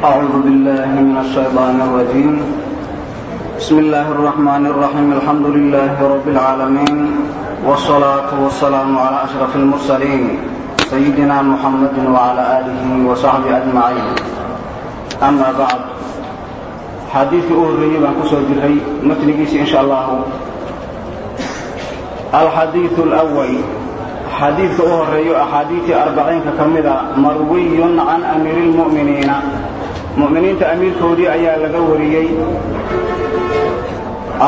أعوذ بالله من الشيطان الرجيم. بسم الله الرحمن الرحيم. الحمد لله رب العالمين والصلاة والسلام على أشرف المرسلين سيدنا محمد وعلى آله وصحبه أجمعين. أما بعد xadiidkii u horreeyey baan ku soo jirray matnigiisi insha allahu alxadiiu اlأwal xadiidka u horreeyo axaadiitii arbaciinka ka mida marwiyun can amiiri اlmu'miniina mu'miniinta amiirkoodii ayaa laga wariyey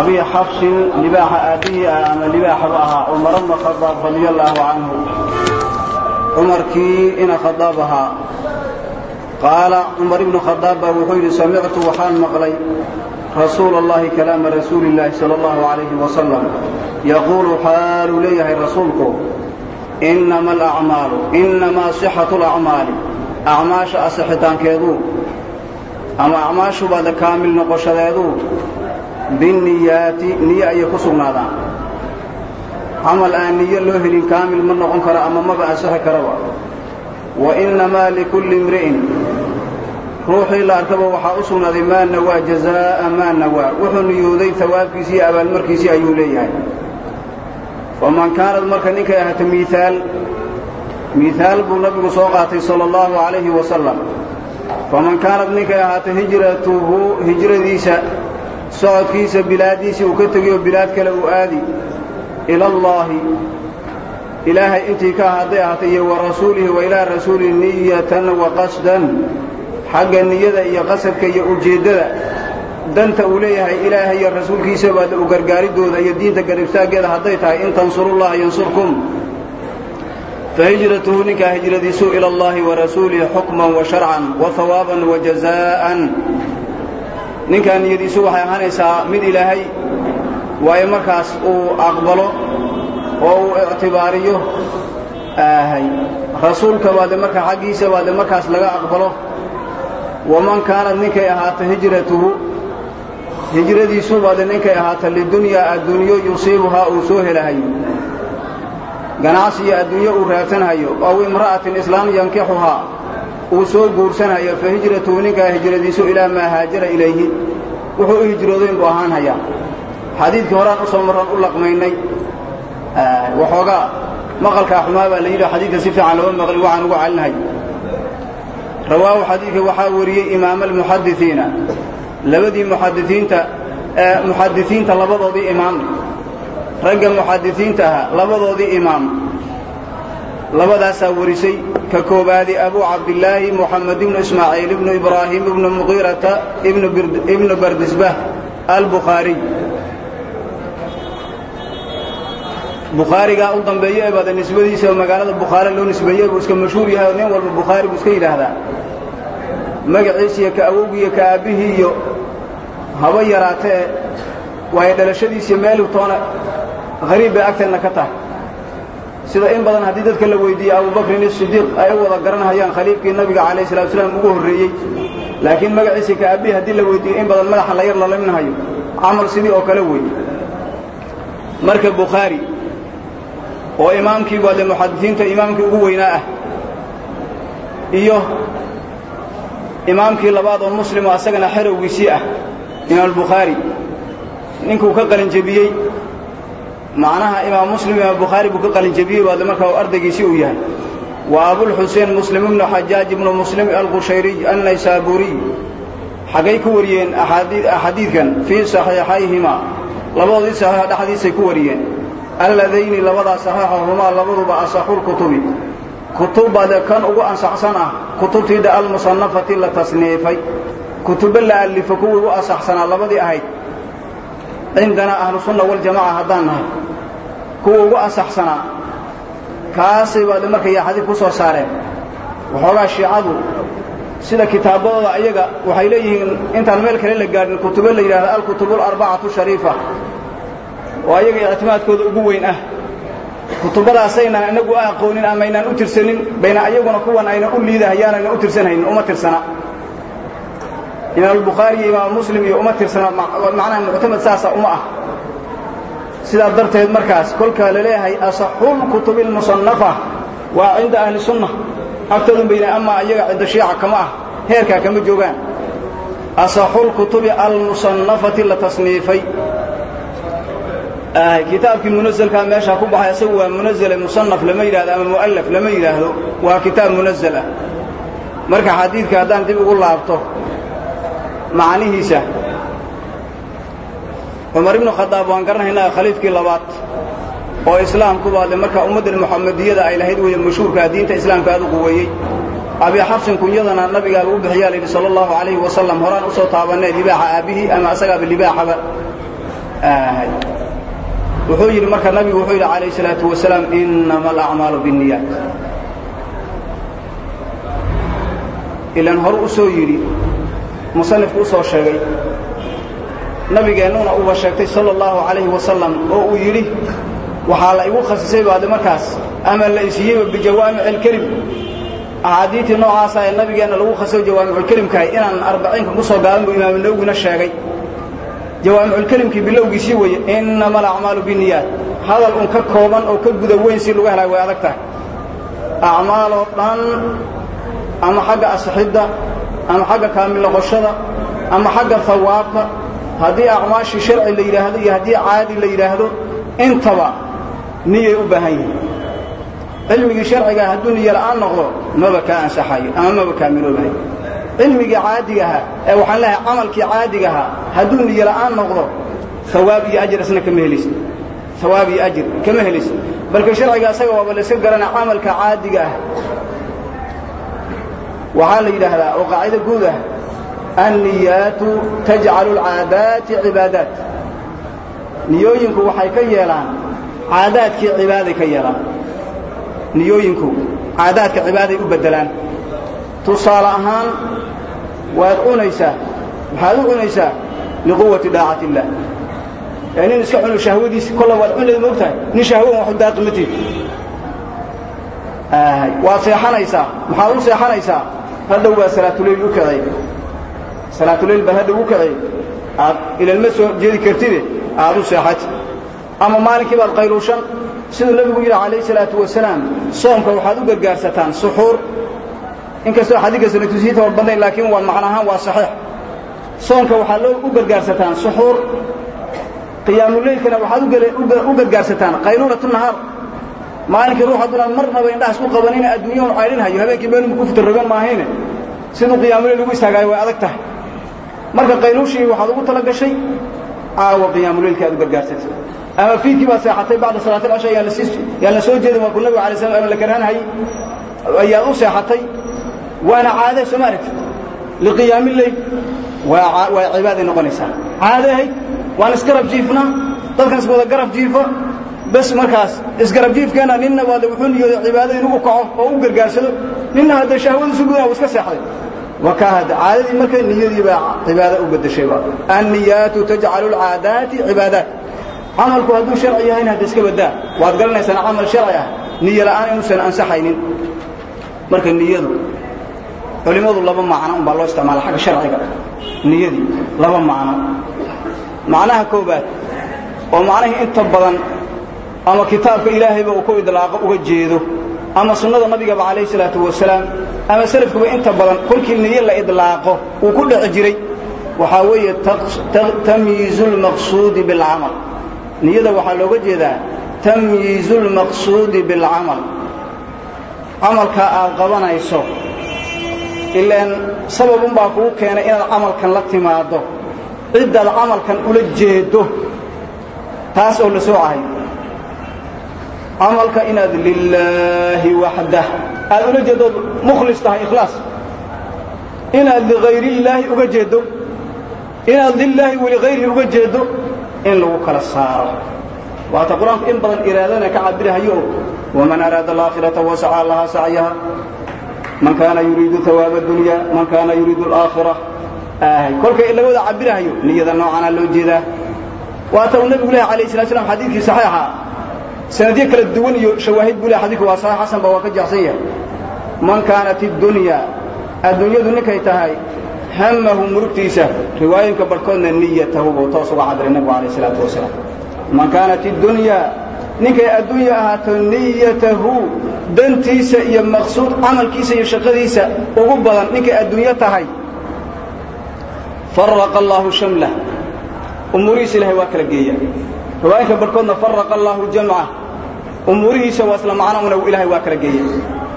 abi xabsin libaaxa aabbihii ah ama libaaxu ahaa cumar bna khadaab radia allaahu canhu. Cumarkii ina khadaab ahaa. Qaala cumar ibnu khadaab baa wuxuu yidhi samictu waxaan maqlay rasuula allahi kalaama rasuuli illaahi sala allahu calayhi wasalam yaquulu xaaluu leeyahay rasuulku innama alacmaalu innamaa sixatu alacmaali acmaasha asixitaankeedu ama acmaashubaada kaamil noqoshadeedu binniyaati niyo ayay ku sugnaadaan. Camal aan niyo loo helin kaamil ma noqon karo ama maba ansixi karaba. Wainnamaa likulli imri'in. Ruuxii la arkaba waxaa u sugnaaday maa nawaa jazaa'a maa nawaa. Wuxuu niyooday hawaabkiisii iyo abaalmarkiisii ayuu leeyahay. Faman kaanad marka ninkay ahaato miiaal miihaal buu nabigu soo qaatay sala allahu calayhi wasalam faman kaanad ninkay ahaato hijratuhu hijradiisa socodkiisa bilaaddiisii uu ka tegiyo bilaad kale uu aadi ila allaahi ilaahay intii ka hadday ahaatay iyo wa rasuulihi wa ilaa rasuulihi niyatan wa qasdan xagga niyada iyo qasadka iyo ujeeddada danta uu leeyahay ilaahay iyo rasuulkiisa baad u gargaaridooda iyo diinta garibtaaggeeda hadday tahay in tansurullaha yansurkum fa hijratuhu ninkaa hijradiisu ila allahi wa rasuulihi xukman wa sharcan wa hawaaban wa jazaa'an ninkaa niyadiisu waxay ahaanaysaa mid ilaahay waayo markaas uu aqbalo oo uu ictibaariyo aahay rasuulka baade markaa xaggiisa baade markaas laga aqbalo waman kaanad ninkay ahaato hijratuhu hijradiisu baade ninkay ahaato lidunyaa addunyo yusiibuhaa uu soo helahayo ganacsi iyo addunyo uu raadsanhayo ow imra'atin islaan yankixuhaa uu soo guursanhayo fa hijratuhu ninkaa hijradiisu ilaa maa haajara ilayhi. Wuxuu u hijroodayn buu ahaan hayaa. Xadiidkii horaan u soo marran u laqmaynay waxoogaa maqalkaa xumaa baa la yidhi xadiidka si fiican lama maqli waxaan ugu calinahay rawaahu xadiidka waxaa wariyey imaama almuxadisiina labadii muxadisiinta muxadisiinta labadoodii imaam ragga muxadisiinta ahaa labadoodii imaam. Labadaasaa warisay ka koobaadi abuu cabdillaahi moxamed ibnu ismaaciil ibnu ibraahim ibnu muqiirata ibnu bardisbah albukhaariy bukhaarigaa u dambeeyo ee baada nisbadiisa magaalada bukhaare loo nisbeeyey buu iska mashhuur yahay oo nin walba bukhaari buu iska yidhaahdaa. Magaciisa iyo ka awowgii iyo ka aabbihii iyo haba yaraatee waayo dhalashadiisiyo meeluu toona hariib bay agteenna ka tahay. Sida in badan haddii dadka la weydiiye abubakrin isidiiq ay u wada garanhayaan khaliifkii nabiga calayh salatu salaam ugu horreeyey. Laakiin magaciisa ka aabbihii haddii la weydiiyo in badan madaxa la yar lalaminhayo camal sidii oo kale wey marka bukhaari oo imaamkii baade muxadisiinta imaamkii ugu weynaa ah iyo imaamkii labaad oo muslim oo asagana xerowgiisii ah imaam albukhaari ninkuu ka qalinjebiyey macnaha imaam muslim imaam bukhaari buu ka qalinjebiyey baade markaa uu ardaygiisii uu yahay. Wa abulxuseen muslim ibnu xajaaj ibnu muslim alqushayriy annaysaabuuriy xaggay ku wariyeen axaadiidkan fii saxiixayhima. Labadoodii saxiixa dhexdiisay ku wariyeen. Alladayni labadaa saxiixa humaa labaduba asaxulkutubi kutubbaade kan ugu ansaxsan ah kutubtiidha almusannafati la tasniifay kutubo la allifo kuwii ugu ansaxsanaa labadii ahayd cindanaa ahlusunna waljamaca haddaan nahay. Kuwa ugu ansaxsanaa kaasay baade markay xadiid ku soo saareen. Waxoogaa shiicadu sida kitaabadooda ayaga waxay leeyihiin intaan meel kale la gaadhin kutubo la yidhahda alkutubu alarbacatu shariifa. Oo ayaga ictimaadkooda ugu weyn ah. Kutubadaasaynan inagu aqoonin ama aynaan u tirsanin bayna ayaguna kuwan ayna u liidahayaan ayna u tirsanhaynin uma tirsana imaam albukhaari iyo imaam muslim iyo uma tirsana macnaha muctamad saasa uma ah sidaa darteed markaas kolkaa la leeyahay asaxul kutubi almusannafa waa cinda ahli sunna agtoodun bayna ama iyaga cinda shiica kama ah heerkaa kama joogaan. Asaxulkutubi almusannafati la tasniifay. Kitaabkii munazelkaa meeshaa ku baxay asagu waa munazele musanaf lama yidhahdo ama mu'allaf lama yidhaahdo waa kitaab munazal marka xadiidka haddaan dib ugu laabto macnihiisa cumar ibnu khadaab waan garanaynaa khaliifkii labaad oo islaamkuba de marka ummaddan muxamadiyada ay lahayd weeye mashhuurkaa diinta islaamka aad u quweeyey abi xabsin kunyadana nabigaa lagu bixiyaa la yidhi sala allahu calayhi wasalam horaan u soo taabanee libaaxa aabbihii ama asagaaba libaaxaba. Wuxuu yidhi marka nabigu wuxuu yidhi calayh salaatu wasalaam innama alacmaalu binniyaat. Ilan horu u soo yidhi musanifku u soo sheegay. Nabigeennuna uba sheegtay sala allahu calayhi wasalam oo uu yidhi waxaa la igu khasisay baade markaas ama la isiiyeyba bijawaamici alkelim axaadiitii noocaasa ee nabigeenna lagu khasisay jawaamiculkelimkahay inaan arbaciinka ku soo gaaban buu imaamu nawwina sheegay. Jawaamiculkelimkii bilowgiisii weeye innama alacmaalu binniyaat. Hadal un ka kooban oo ka guda weyn si lagu helay way adag tahay. Acmaaloo dhan ama xagga asixidda ama xagga kaamil noqoshada ama xagga hawaabka haddii acmaashii sharci la yidhaahdo iyo haddii caadi la yidhaahdo intaba niyay u baahan yihiin. Cilmigii sharcigaa hadduu niyo la'aan noqdo maba kaa ansaxayo ama maba kaamiloobayo. Cilmigii caadiga ahaa ee waxaan leehay camalkii caadiga ahaa hadduu niyo la'aan noqdo hawaab iyo ajir isna kama helaysa hawaab iyo ajir kama helaysa balka sharciga asaga waaba layska garana camalka caadiga ah waxaa la yidhaahdaa oo qaacido guud ah anniyaatu tajcalu alcaadaati cibaadaat. Niyooyinku waxay ka yeelaan caadaadkii cibaaday ka yeelaan. Niyooyinku caadaadka cibaaday u beddelaan. Tusaale ahaan waad cunaysaa waxaad u cunaysaa? Liquwati daacati illaah. Ee nin iska cuno shahwadiisi kolla waad cunleed moogtahay nin shahwan waxu daaqi ma tiid waad seexanaysaa maxaad u seexanaysaa hadhow baa salaatuleyl u kacey salaatuleyl baad hadhow u kacey aad ilalma soo jeedi kartide aad u seexati ama maalinkii baad qayluushan siduu nebigu yidhi calayh salaatu wasalaam soomka waxaad u gargaarsataan suxuur. Inkastoo xadiidka sanatusiita war badnayn laakiin waa macno ahaan waa saxiix. Soomka waxaad u gargaarsataan suxuur. Qiyaamuleylkana waxaad u gargaarsataan qayluulatu nahaar maalinkii ruux hadduunaan marnaba indhaha isku qabanina adduunya un caydhinhayo habeenkii meelunbu ku fitarogan maahayne siduu qiyaamuleyl ugu istaagaayo way adag tahay. Marka qayluushii waxaad ugu tala gashay caawa qiyaamuleylka aad u gargaarsatay ama fiidkii baad seexatay bacda salaat alcasha yaan la soo jeedin waa ku nabiga alay slam ama la karhanhayy ayaad u seexatay. Waana caade soo ma aragtid liqiyaamileyl waa waa cibaaday noqonaysaa. Caade ahayd waan isgarab jiifnaa dadkan iswada garab jiifa bas markaas isgarab jiifkeenna ninna waade wuxuu niyooday cibaado inuu u kaco oo u gargaarsado ninna hadda shahwadiisu gudaa uu iska seexday. Wakaahada caadadii marka niyadii baa cibaado u bedeshayba anniyaatu tajcalu alcaadaati cibaadaat. Camalku hadduu sharci yahayna hadda iska badaa waad garanaysaan camal sharci ah niyo la'aan inuusan ansaxaynin. Marka niyadu culimmadu laba macno un baa loo isticmaala xagga sharciga. Niyadii laba macno. Macnaha koobaad oo macnahii inta badan ama kitaabka ilaahayba uu ku idlaaqo uga jeedo ama sunnada nabigaba calayh salaatu wasalaam ama salafkuba inta badan kolkii niyo la idlaaqo uu ku dheci jiray waxaa weeye tamyiizu lmaqsuudi bilcamal. Niyada waxaa looga jeedaa tamyiizu lmaqsuudi bilcamal. Camalka aad qabanayso ilaan sababunbaa kugu keenay inaad camalkan la timaaddo ciddaad camalkan ula jeedo taas oo la soocahay camalka inaad lilaahi waxdah. Aad ula jeeddood mukhlis tahay ikhlaas. Inaad ligayrillaahi uga jeeddo inaad lilaahi waligayrihi uga jeeddo in lagu kala saaro. Waata qur'aanku in badan iraadana ka cabirahayo waman araada alaakhirata wasacaa lahaa sacyaha. Man kaana yuriidu hawaaba dunya man kaana yuriidu alaakhira kolka in laga cabirahayo niyada noocanaa loo jeedaa. Waata uu nebigu leh alayh salatu slam xadiidkii saxiixa sanadyo kala duwan iyo shawaahid buu leh xadiidku waa saxiix xasan ba waa ka jecsan yahay. Man kaanat iddunya adduunyadu ninkay tahay hamahu murugtiisa riwaayinka barhkoodna niyatahu buu toos uga cabiray nebigu alayh salaatu wasalaam. Man kaanat iddunya ninkay adduunya ahaato niyatahu dantiisa iyo maqsuud camalkiisa iyo shaqadiisa ugu badan ninkay adduunyo tahay faraqa allaahu shamlah umuurihiisa ilahay waa kala geeya riwaayinka barhkoodna faraqa allaahu jamcah umuurihiisa waa isla macnouna ilahay waa kala geeya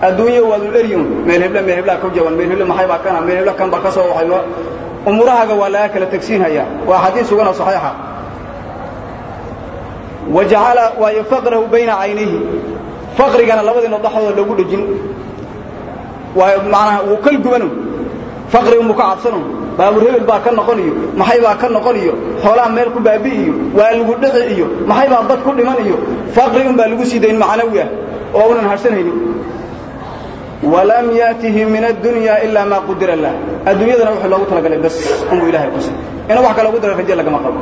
adduunyo waadun eryun meel hebla meel heblaa ku jaban. Meel heble maxay baa kana meel hebla kan baa ka soo waxay umurahaaga waa laga kala tegsiinhayaa waa xadiis sugan oo saxiixa. Wa jacala waayo faqrahu bayna caynayhi faqrigana labadiino dhaxdooda loogu dhejin waayo macnaha wuu kal gubano faqrigu muu ka cabsano baabur hebel baa ka noqon iyo maxay baa ka noqon xoolaha meel ku baabi waa lagu dhici iyo maxay baa bad ku dhiman iyo faqri un baa lagu sii dayn macnawi ah oo unan harsanaynin. Walam yaatihi min addunya ilaa maa qudira lah adduunyadana wuxuu loogu talagalay bas unbuu ilahay qusay inuu wax kale ugu dara raje lagama qabo.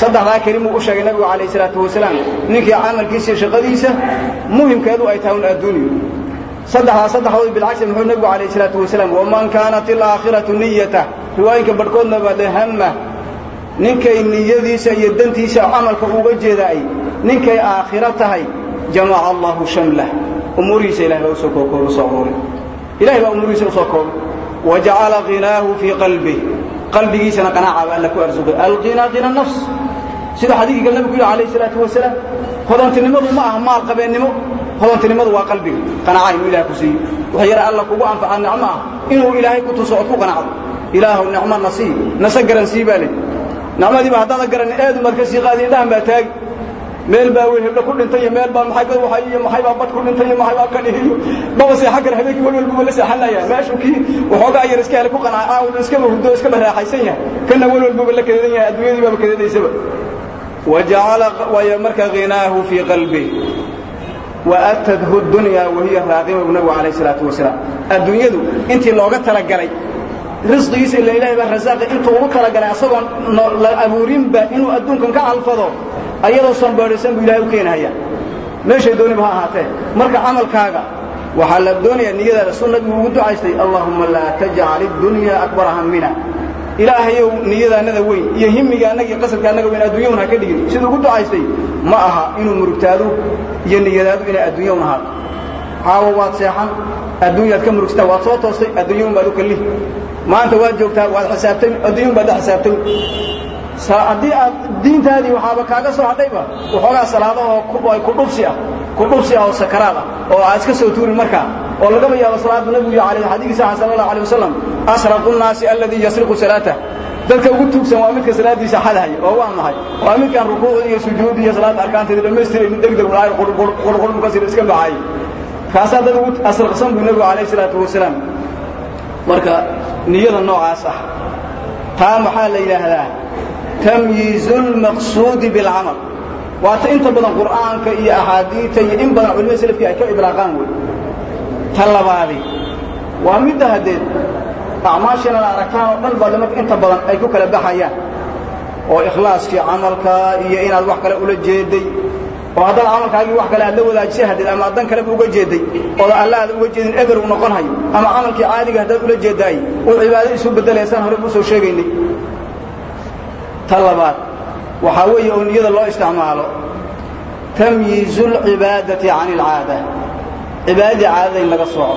Saddexdaa kelimuu u sheegay nabigu calayh salaatu wasalaam ninkii camalkiisa shaqadiisa muhimkeedu ay tahay un adduunyo saddexdaa saddexdood bilcagsi muxuu nabigu calayh salaatu wasalaam waman kaanat alaakhiratu niyata. Riwaayinka barhkoodna baa ninkay niyadiisa iyo dantiisa camalka uga jeedaay ninkay aakhiro tahay jamaca allahu shamlah umuurihiisa ilahay baa u soo kookooba soo aruuray ilahay baa umuurihiisa u soo koobay. Wa jacala ghinaahu fii qalbih qalbigiisana qanaaca baa alla ku arsuqay. Alghinaa hina nafs. Sida xadiidkii kale nabigu yidhi alayh salaatu wasalaam hodantinimadu ma aha maal qabeennimo hodantinimadu waa qalbiga qanaaca inuu ilahay ku siiyo. Wax yara alla kugu anfaca nicmo ah inuu ilaahay ku tuso ood ku qanacdo. Ilaahu nicmo nasii nase garansii baa leh nicmadiiba haddaada garanin eedu maad ka sii qaadi indhahan baa taagi. Meel baa wey heblo ku dhintay iyo meel baa maxay waay iyo maxay baa bad ku dhintay iyo maxay baa kan iyo baba seexan kara habeenkii wal walbaba la seexanaya meeshuu kii waxoogaa yar iska hele ku qanaaca aawl iskaba hurdo iskaba raaxaysan yahay. Kana wal walbaba la kadeedan yahay. Adduunyadii baaba kadeedaysaba wa jacala waayo marka ghinaahu fii qalbi wa atadhu dunya wa hiya raaqima bu nabigu calayh salaatu wasalaam adduunyadu intii looga talagalay risqigiisa ila ilahay baa rasaaqa intuu ugu talagalay asagoon la abuurinba inuu adduunkan ka alfado ayadoo sanbaadhaysan buu ilahay u keenahaya meeshay dooniba ha ahaatee marka camalkaaga waxaa la doonayaa niyadaada suu nabigu ugu ducaystay allaahumma laa tajcal iddunya akbara hammina ilaahayow niyadaannada weyn iyo himigaannaga iyo qasadkaannaga weyn adduunyahun ha ka dhigin. Siduu ugu ducaystay ma aha inuu murugtaadu iyo niyadaadu inay adduunyahun ahaato. Caawa waad seexan adduunyaad ka murugsataa waad soo toostay adduunyahun baad u kallihi maanta waad joogtaa waad xisaabtay adduunyahun baad la xisaabtay. Haddii aad diintaadii waxaaba kaaga soo hadhayba waxoogaa salaadahoo ay kudhubsi ah kudhubsi ah oo sakaraad ah oo aad iska soo tuurin markaa oo lagaba yaabo salaadu nabigu xadiigiisa aha sala allahu alay wasalam asraqu nnaasi alladii yasriqu salaatah dadka ugu tuugsan waa midka salaadiisa xadahaya oo waa maxay? Waa midkaan rukuucda iyo sujuudi iyo salaadda arkaanteeda dhammaystiraynin degdeg ulaahay qurqurqurqasir iska baxay. Kaasaa dad ugu asraqsan buu nebigu calayh salaatu wasalaam marka niyada noocaas ah taa maxaa la yidhaahdaa? Tamyiizu lmaqsuudi bilcamal. Waata inta badan qur'aanka iyo axaadiita iyo in badan culimada selafkii ay ka idlaaqaan wey ta labaadi. Waa midda haddeed acmaashiina la aragtaan oo dhan baa marka inta badan ay ku kala baxayaan. Oo ikhlaaskii camalka iyo inaad wax kale ula jeeday oo haddaad camalkaagii wax kale aad la wadaajisay haddeed ama addan kaleba uga jeeday ooda alla aad uga jeedin eber u noqon ama camalkii caadiga haddaad ula jeedaay uu cibaado isu beddelaysaan hore u soo sheegaynay. Ta labaad waxaa weeye oo niyada loo isticmaalo tamyiizu lcibaadati can alcaada cibaadadii caadada in laga sooco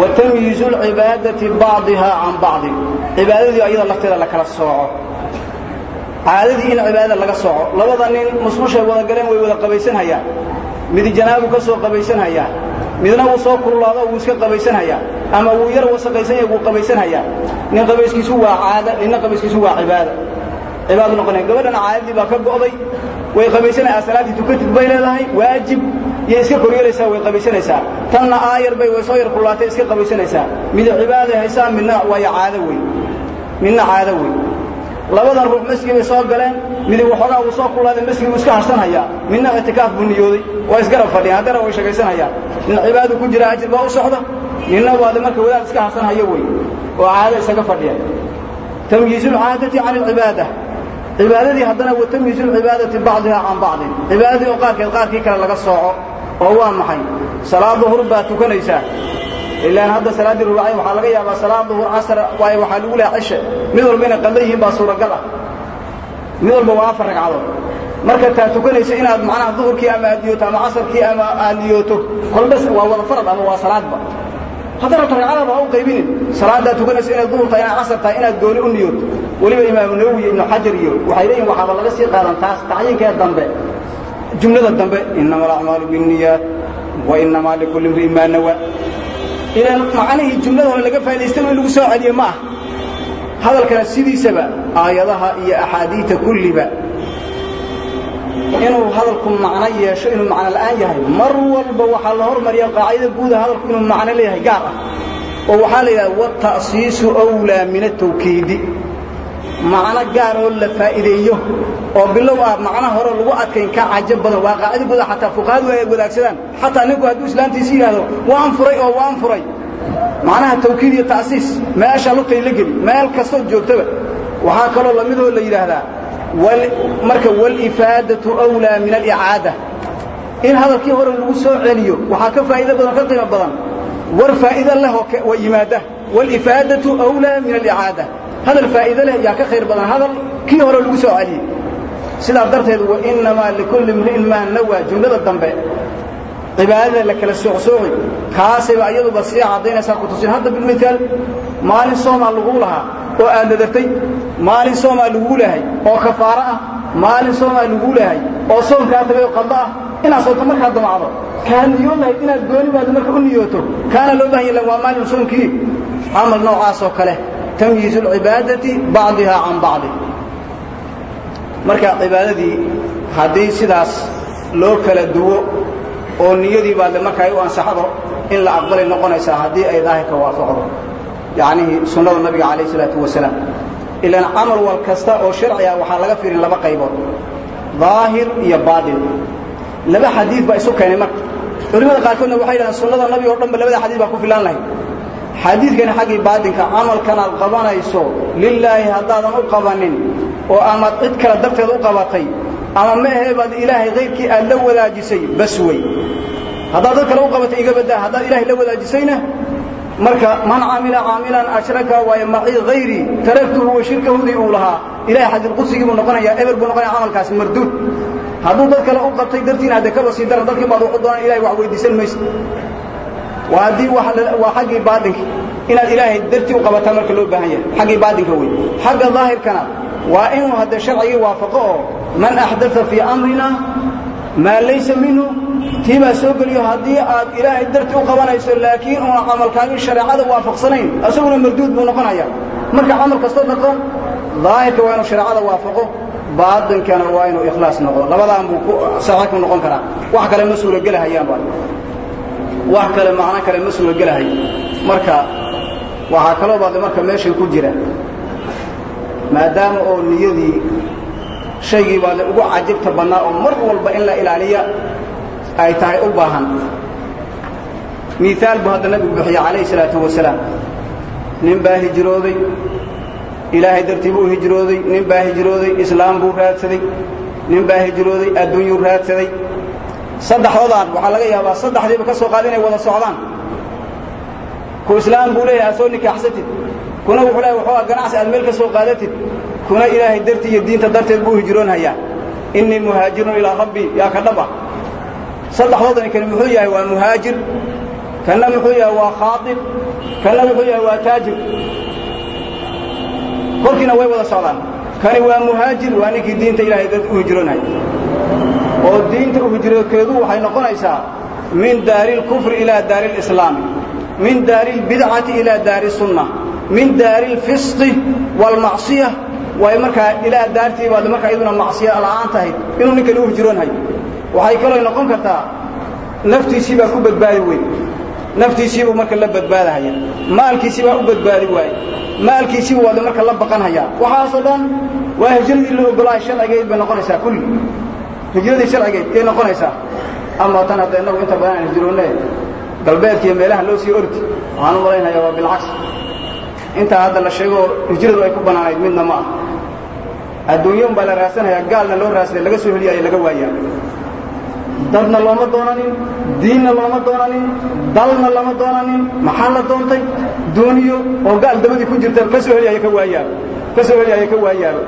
wa tamyiizu lcibaadati bacdihaa can bacdin cibaadadii ayada lafteeda la kala sooco. Caadadii in cibaadada laga sooco. Labada nin musqushay wada galeen way wada qabaysanhayaan midi janaabu ka soo qabaysanhayaa midna wuu soo kululaado wuu iska qabaysanhayaa ama wuu yar wasaqaysan yahay wuu qabaysanhayaa nin qabayskiisu waa caada ninna qabayskiisu waa cibaada. Cibaadu noqonaya gabadhana caadadii baa ka go'day. Way qabaysanaysaa salaaddii tukatid bay leedahay waajib iyo iska koryeelaysaa way qabaysanaysaa. Tanna aayar bay way soo yar kullaatay iska qabaysanaysaa. Mid cibaaday haysaa midna waayo caado wey midna caado wey labadan ruux masjid bay soo galeen midi waxoogaa wuu soo kullaaday masjid buu iska harsanhayaa. Midna ictikaaf buu niyooday waa isgarab fadhiyaan haddana way shagaysanayaan nin cibaadu ku jira ajir baa u socda ninna waada marka wadaad iska harsanhaya wey oo caado isaga fadhiya. Tamyiizu lcaadati can alcibaada. Cibaadadii haddana wa tamyiizu bacdihaa can bacdin. Cibaadadii oo qaarkeed qaarkii kale laga sooco oo waa maxay? Salaad duhur baad tukanaysaa. Ilaan hadda salaaddii rubacay waxaa laga yaabaa salaad duhur casr waayo waxaa lagu leha cishe mid walba inay qaldan yihiin baa suuragal ah mid walba waa afar ragcadood. Marka taa tukanaysa inaad macnaha duhurkii ama aad niyooto ama casarkii ama aad niyooto kolbas waa wada farad ama waa salaadba haddana ragcadaba ha u qaybinin. Salaadaad tukanaysa inaad duhur tahay inaad casar tahay inaad gooni u niyooto. Weliba imaamu nawowi ibnu xajar iyo waxay leeyihiin waxaaba laga sii qaadan taas tacyiinkee dambe jumlada dambe inama alacmaalu binniyaat wa inamaa likulli imri'in maa nawa. Ilaan macnihii jumlada hore laga faa'idaystay in lagu soo celiye ma ah hadalkana sidiisaba aayadaha iyo axaadiita kulliba. Inuu hadalku macno yeesho inuu macno la'aan yahay mar walba waxaa la hormariya qaacida guuda hadalku inuu macno leeyahay gaar ah. Oo waxaa la yidhaha wata'siisu wlaa min atawkiidi macno gaar oo la faa'iideeyo oo bilow ah macno hore lagu adkayn ka cajab badan. Waa qaacida guuda xataa fuqahadu ay wadaagsadaan. Xataa ninku hadduu islaantiisi yidhaahdo waan furay oo waan furay. Macnaha tawkiid iyo ta'siis meesha lugtay la geli meel kastood joogtaba. Waxaa kaloo lamidoo la yidhaahdaa marka walifaadatu wlaa min alicaada in hadalkii hore lagu soo celiyo waxaa ka faa'iido badan ka qiimo badan. War faa'iido leh oo yimaada walifaadatu wlaa min alicaada hadal faa'iido leh yaa ka khayr badan hadal kii hore lagu soo celiyey. Sidaa darteed wainamaa likulli imri'in maa nawaa jumlada dambe cibaadada la kala soocsooci kaasayba iyaduba sii caddaynaysaa ku tusin. Hadda bilmithaal maalin soomaa laguu lahaa oo aad nadartay maalin soomaa laguu lahay oo kafaaro ah maalin soomaa laguu lahay oo soonkaa tagay oo qaddo ah inaad soonto markaad damacdo. Kaa niyoon lahayd inaad goonibaada marka u niyooto kaana loo baahan yahy waa maalin soonkii camal noocaasoo kale tamyiizu alcibaadati bacdihaa can bacdi. Marka cibaadadii haddii sidaas loo kala duwo oo niyadii baad marka ay u ansaxdo in la aqbalay noqonaysaa haddii ay daahirka waafaqdo. Yacnihii sunnada nabiga calayh isalaatu wasalaam. Ilaan camal wal kasta oo sharci ah waxaa laga fiirin laba qaybood. Daahir iyo baatin laba xadiid baa isu keenay marka. Waxay yidhahdeen sunnada nabiga o dhan ba labada xadiid baa ku filaan lahayd xadiidkani xaggii baatinka camalkanaad qabanayso lilaahi haddaadan u qabanin oo amaad cid kale darteed u qabatay ama ma ahe baad ilaahay kayrkii aad la wadaajisay bas wey. Haddaad dad kale u qabatay iga baddaa haddaad ilaahay la wadaajisayna marka man camila caamilan ashraka waayo macii hayrii taraktuhu wa shirkahudii uu lahaa ilahay xadiidqudsigii buu noqonayaa eber buu noqonaya camalkaasi marduud hadduu dad kale u qabtay dartiina hadde kaba sii daran dadkii baad wuxuu doonaan ilahay wax weydiisan maysa waa haddii waa xaggii baatinka inaad ilaahay dartii u qabataa marka loo baahan yahay xaggii baatinka wey xagga daahirkana waa inuu hadde sharcigii waafaqo oo man axdaa fii amrina maa laysa minhu tii soo geliyo haddii aad ilaahay dartii u qabanayso laakiin uuna camalkaagii shareecada waafaqsanayn isaguna marduud buu noqonaya marka camal kastoo noqon daahirka waa inuu shareecada waafaqo baatinkana waa inuu ikhlaas noqdo. Labadaan buu saxiix ku noqon karaa. Wax kale ma suurogelahayaanba wax kale macno kale ma suurogelahay marka waxaa kaloo baad marka meeshay ku jira maadaama oo niyadii shaygii baad ugu cajabta bannaa oo mar walba in la ilaaliya ay tahay u baahan. Miaal buu hadda nabigu bixiye calayh salaatu wasalaam. Nin baa hijrooday ilaahay dartii buu hijrooday nin baa hijrooday islaam buu raadsaday nin baa hijrooday adduunyuu raadsaday saddexdoodaan waxaa laga yaabaa saddexdiiba ka soo qaada inay wada socdaan. Ku islaam buu leeyahay aad soo nikaaxsatid. Kuna wuxuu leeyahay waxoogaa ganacsi aad meel ka soo qaadatid. Kuna ilaahay dartii iyo diinta darteed buu hijroonhayaa. Innii muhaajirun ilaa rabbii yaa ka dhab ah kani muxuu yahay waa muhaajir. Kanna muxuu yahay waa khaaib kanna muxuu yahay waa taajir. Kolkiina way wada socdaan. Kani waa muhaajir waa ninkii diinta ilahay dad u hijroonhay oo diinta u hijrokeedu waxay noqonaysaa min daari اlkufri ilaa daari اlislaami min daari اlbidcati ilaa daari sunna min daari اlfisqi wاlmacصiya way markaa ilaa daartii baad markaa iyaduna macsiya la'aan tahay inuu ninkani u hijroonhay waxay kaloo noqon kartaa naftiisii baa ku badbaadi weyn naftiisiibuu marka la badbaadahaya maalkiisii baa u badbaadi waaye maalkiisiibu waad marka la baqanhayaa waxaasoo dhan waa hijradii la ogolaahay sharcigeed bay noqonaysaa kulli hijradii sharcigeed yay noqonaysaa ama tan hadda innagu inta badan aan hijroonne galbeedkiiyo meelaha loo sii ordi waxaan u malaynayaa waa bilcaks intaa hadda la sheego hijradu ay ku bannaanayd midna ma ah adduunyon baa la raadsanhayaa gaalna loo raadsaday laga soo heliyaayo laga waayaa dadna looma doonanin diinna looma doonanin dalna lama doonanin maxaa la doontay? Duuniyo oo gaal dabadii ku jirta ka soo heliyaayo ka waayaaba ka soo heliyaayo ka waayaaba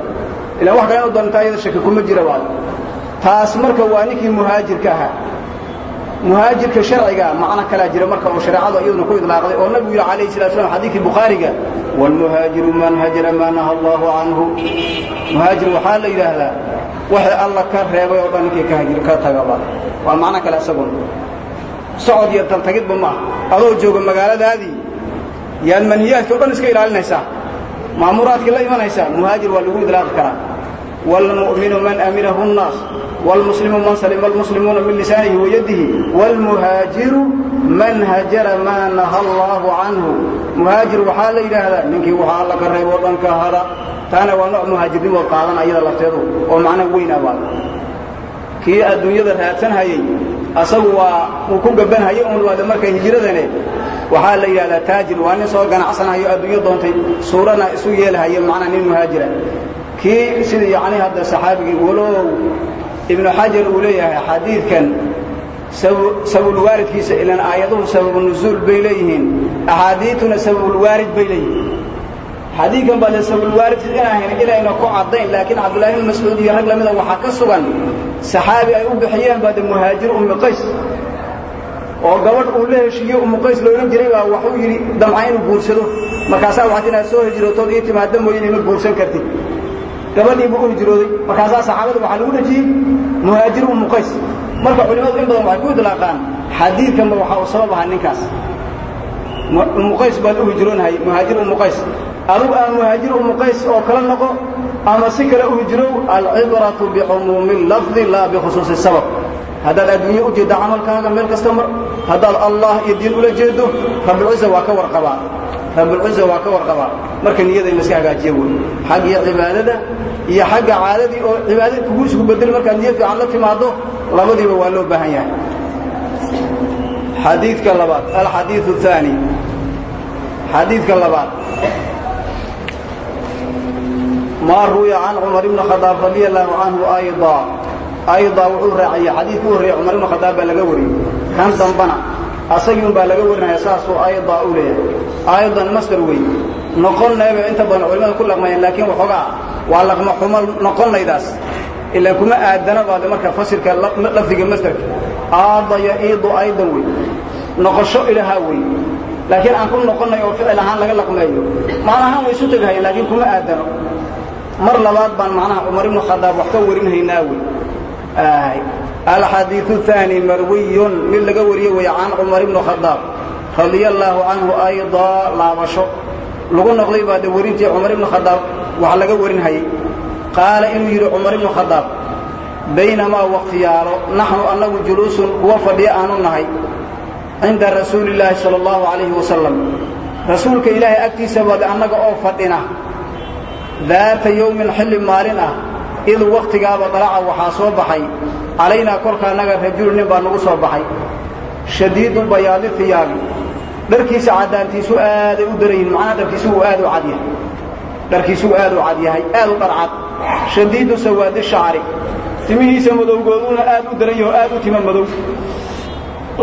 ilaan wax kale inu doontaa iyada shaki kuma jira waad taas marka waa ninkii muhaajirka ahaa. Muhaajirka sharciga macno kalaa jira marka oo shareecadu iyaduna ku idlaaqday oo nabigu yidhi calayhi salatu slam xadiidkii bukhaariga waalmuhaajiru man hajara maa naha allahu canhu muhaajir waxaa la yidhaahdaa waxay alla ka reebay oo dhan ninkii ka hajir ka tagaba waa macno kale isaguna socod iyo taltagidba ma ah adoo jooga magaaladaadii yaad manhiyaadkii o dhan iska ilaalinaysaa maamuraadkii la imanaysaa muhaajir waa lagu idlaaqi karaa wاlmuؤminu man aminahu الnaas wاlmuslimu man salima اlmuslimuuna min lisaanihi wayadihi wاlmuhaajiru man hajara maa naha allahu canhu muhaajir waxaa la yidhaahdaa ninkii waxaa alla ka reebo dhan ka hada taana waa nooc muhaajirnimood qaadan ayada lafteedu oo macno weyn abaad kii adduunyada raadsanhayey asagu waa uu ku gabanhayay un waada marka hijiradane waxaa la yidhahdaa taajir waa nin soo ganacsanhayo adduunyo doontay suurana isu yeelhayo macnaa nin muhaajira kii sida yacni hadda saxaabigii walow ibnu xajar uu leeyahay xadiidkan sababulwaaridkiisa ilan aayaduhu sababunuzuul bay leeyihiin axaadiituna sababulwaarid bay leeyihiin. Xadiidkan baa le sababulwaaridkiisa in ahayn inayna ku caddayn laakiin cabdullaahi ibn mascuud iyo rag lamida waxaa ka sugan saxaabi ay u bixiyeen baa de muhaajir ummi oo gabadh uu la heshiiye ummu qays loodhan jiray baa waxuu yidhi damca inuu guursado markaasaa waxaad inaad soo hijrootood ii timaadda mooyeen ima guursan kartid gabadhii buu u hijrooday markaasaa saxaabada waxaa lagu dhejiyey muhaajir ummu qays marka culimmadu in badan waxay ku idlaaqaan xadiidkanba waxaa uu sabab ahaa ninkaas. Qays baad u hijroonhay muhaajir ummu qays aan muhaajir qays oo kala noqo ama si kale u hijrow alcibratu bicumuumi lafdi laa bikhusuusi sabab. Haddaad adduunye u jeeddo camalkaaga meel kasta mar haddaad allah iyo diin ula jeeddo rabbilciza waa ka warqabaa rabbilciza waa ka warqabaa. Marka niyada in laska hagaajiyo wey xaggiyo cibaadada iyo xagga caadadii oo cibaadad kugu isku bedeli markaad niyo fiican la timaaddo labadiiba waa loo baahan yahay. Xadiidka labaad alxadiiu aani xadiidka labaad. Maa ruwiya can cumar ibni khadaab radia allaahu canhu ayda. Ayda wuxuu raaciyey xadiidku u horreeyey cumar ibn khadaab baa laga wariyey. Kan dambana asagii un baa laga warinaya saasuu ayda u leeyahay. Aydan masdar wey noqonnayba inta badan culimada ku laqmayeen laakiin waxoogaa waa laqma xumo noqonnaydaas. Ilaa kuma aadana baade marka fasirka lafdiga masdarka. Aada yaiidu aydan wey noqosho ilahaa wey laakiin aan ku noqonnay oo ficil ahaan laga laqmeeyo macna ahaan way isu teghayen laakiin kuma aadano mar labaad baan macnaha cumar ibnu khadaab wax ka warinhaynaa wey alxadiiu aani marwiyun mid laga wariye wey can cumar ibni khadaab radia allaahu canhu aydaa laabasho lagu noqday baa de werintii cumar ibni khadaab wax laga warinhayay qaala inuu yidhi cumar ibnu khadaab baynamaa wakhtiyaalo naxnu annagu juluusun kuwa fadhiya aanu nahay cinda rasuuli illaahi sala allahu calayhi wasalam rasuulka ilaahay agtiisa baade annaga oo fadhina daata yowmin xilli maalin ah id wakhtigaaba dalaca waxaa soo baxay. Calaynaa kolka annaga rajulu nin baa nagu soo baxay. Shadiidu bayaadi hiyaabi dharkiisa caddaantiisu aaday u daran yihiin macnaha dharkiisu uu aad u cad yahay. Dharkiisu uu aad u cad yahay. Aad u dharcad shadiidu sawaadi shacri timihiisa madowgooduna aad u daran yaho aad u tima madow.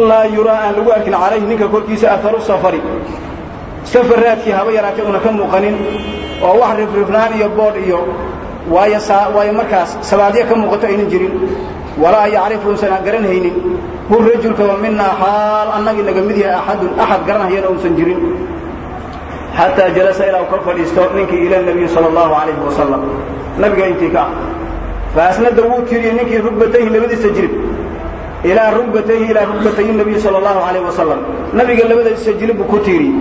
Laa yuraa aan lagu arkin calayhi ninka korkiisa aharu safari. Safar raadkii haba yaraatay una ka muuqanin. Oo wax rifrifnaan iyo boodh iyo waayo waayo markaas sabaadyo ka muuqato aynan jirin. Walaa yacrifu aan garanhaynin hu rajulka wa minaa xaal annagii naga mid yahay axadun axad garanhayana uusan jirin. Xataa jalasa ilaa uu ka fadhiisto ninkii ila nabiyi sala allahu calayhi wasalam nabiga intii ka ah. Faasnada wuu tiiriyey ninkii rugbatayhi labadiisa jirib ilaa rugbatayhi ilaa rugbatayhi nabiyi sala allahu calayhi wasalam nabiga labadiisa jirib buu ku tiiriyey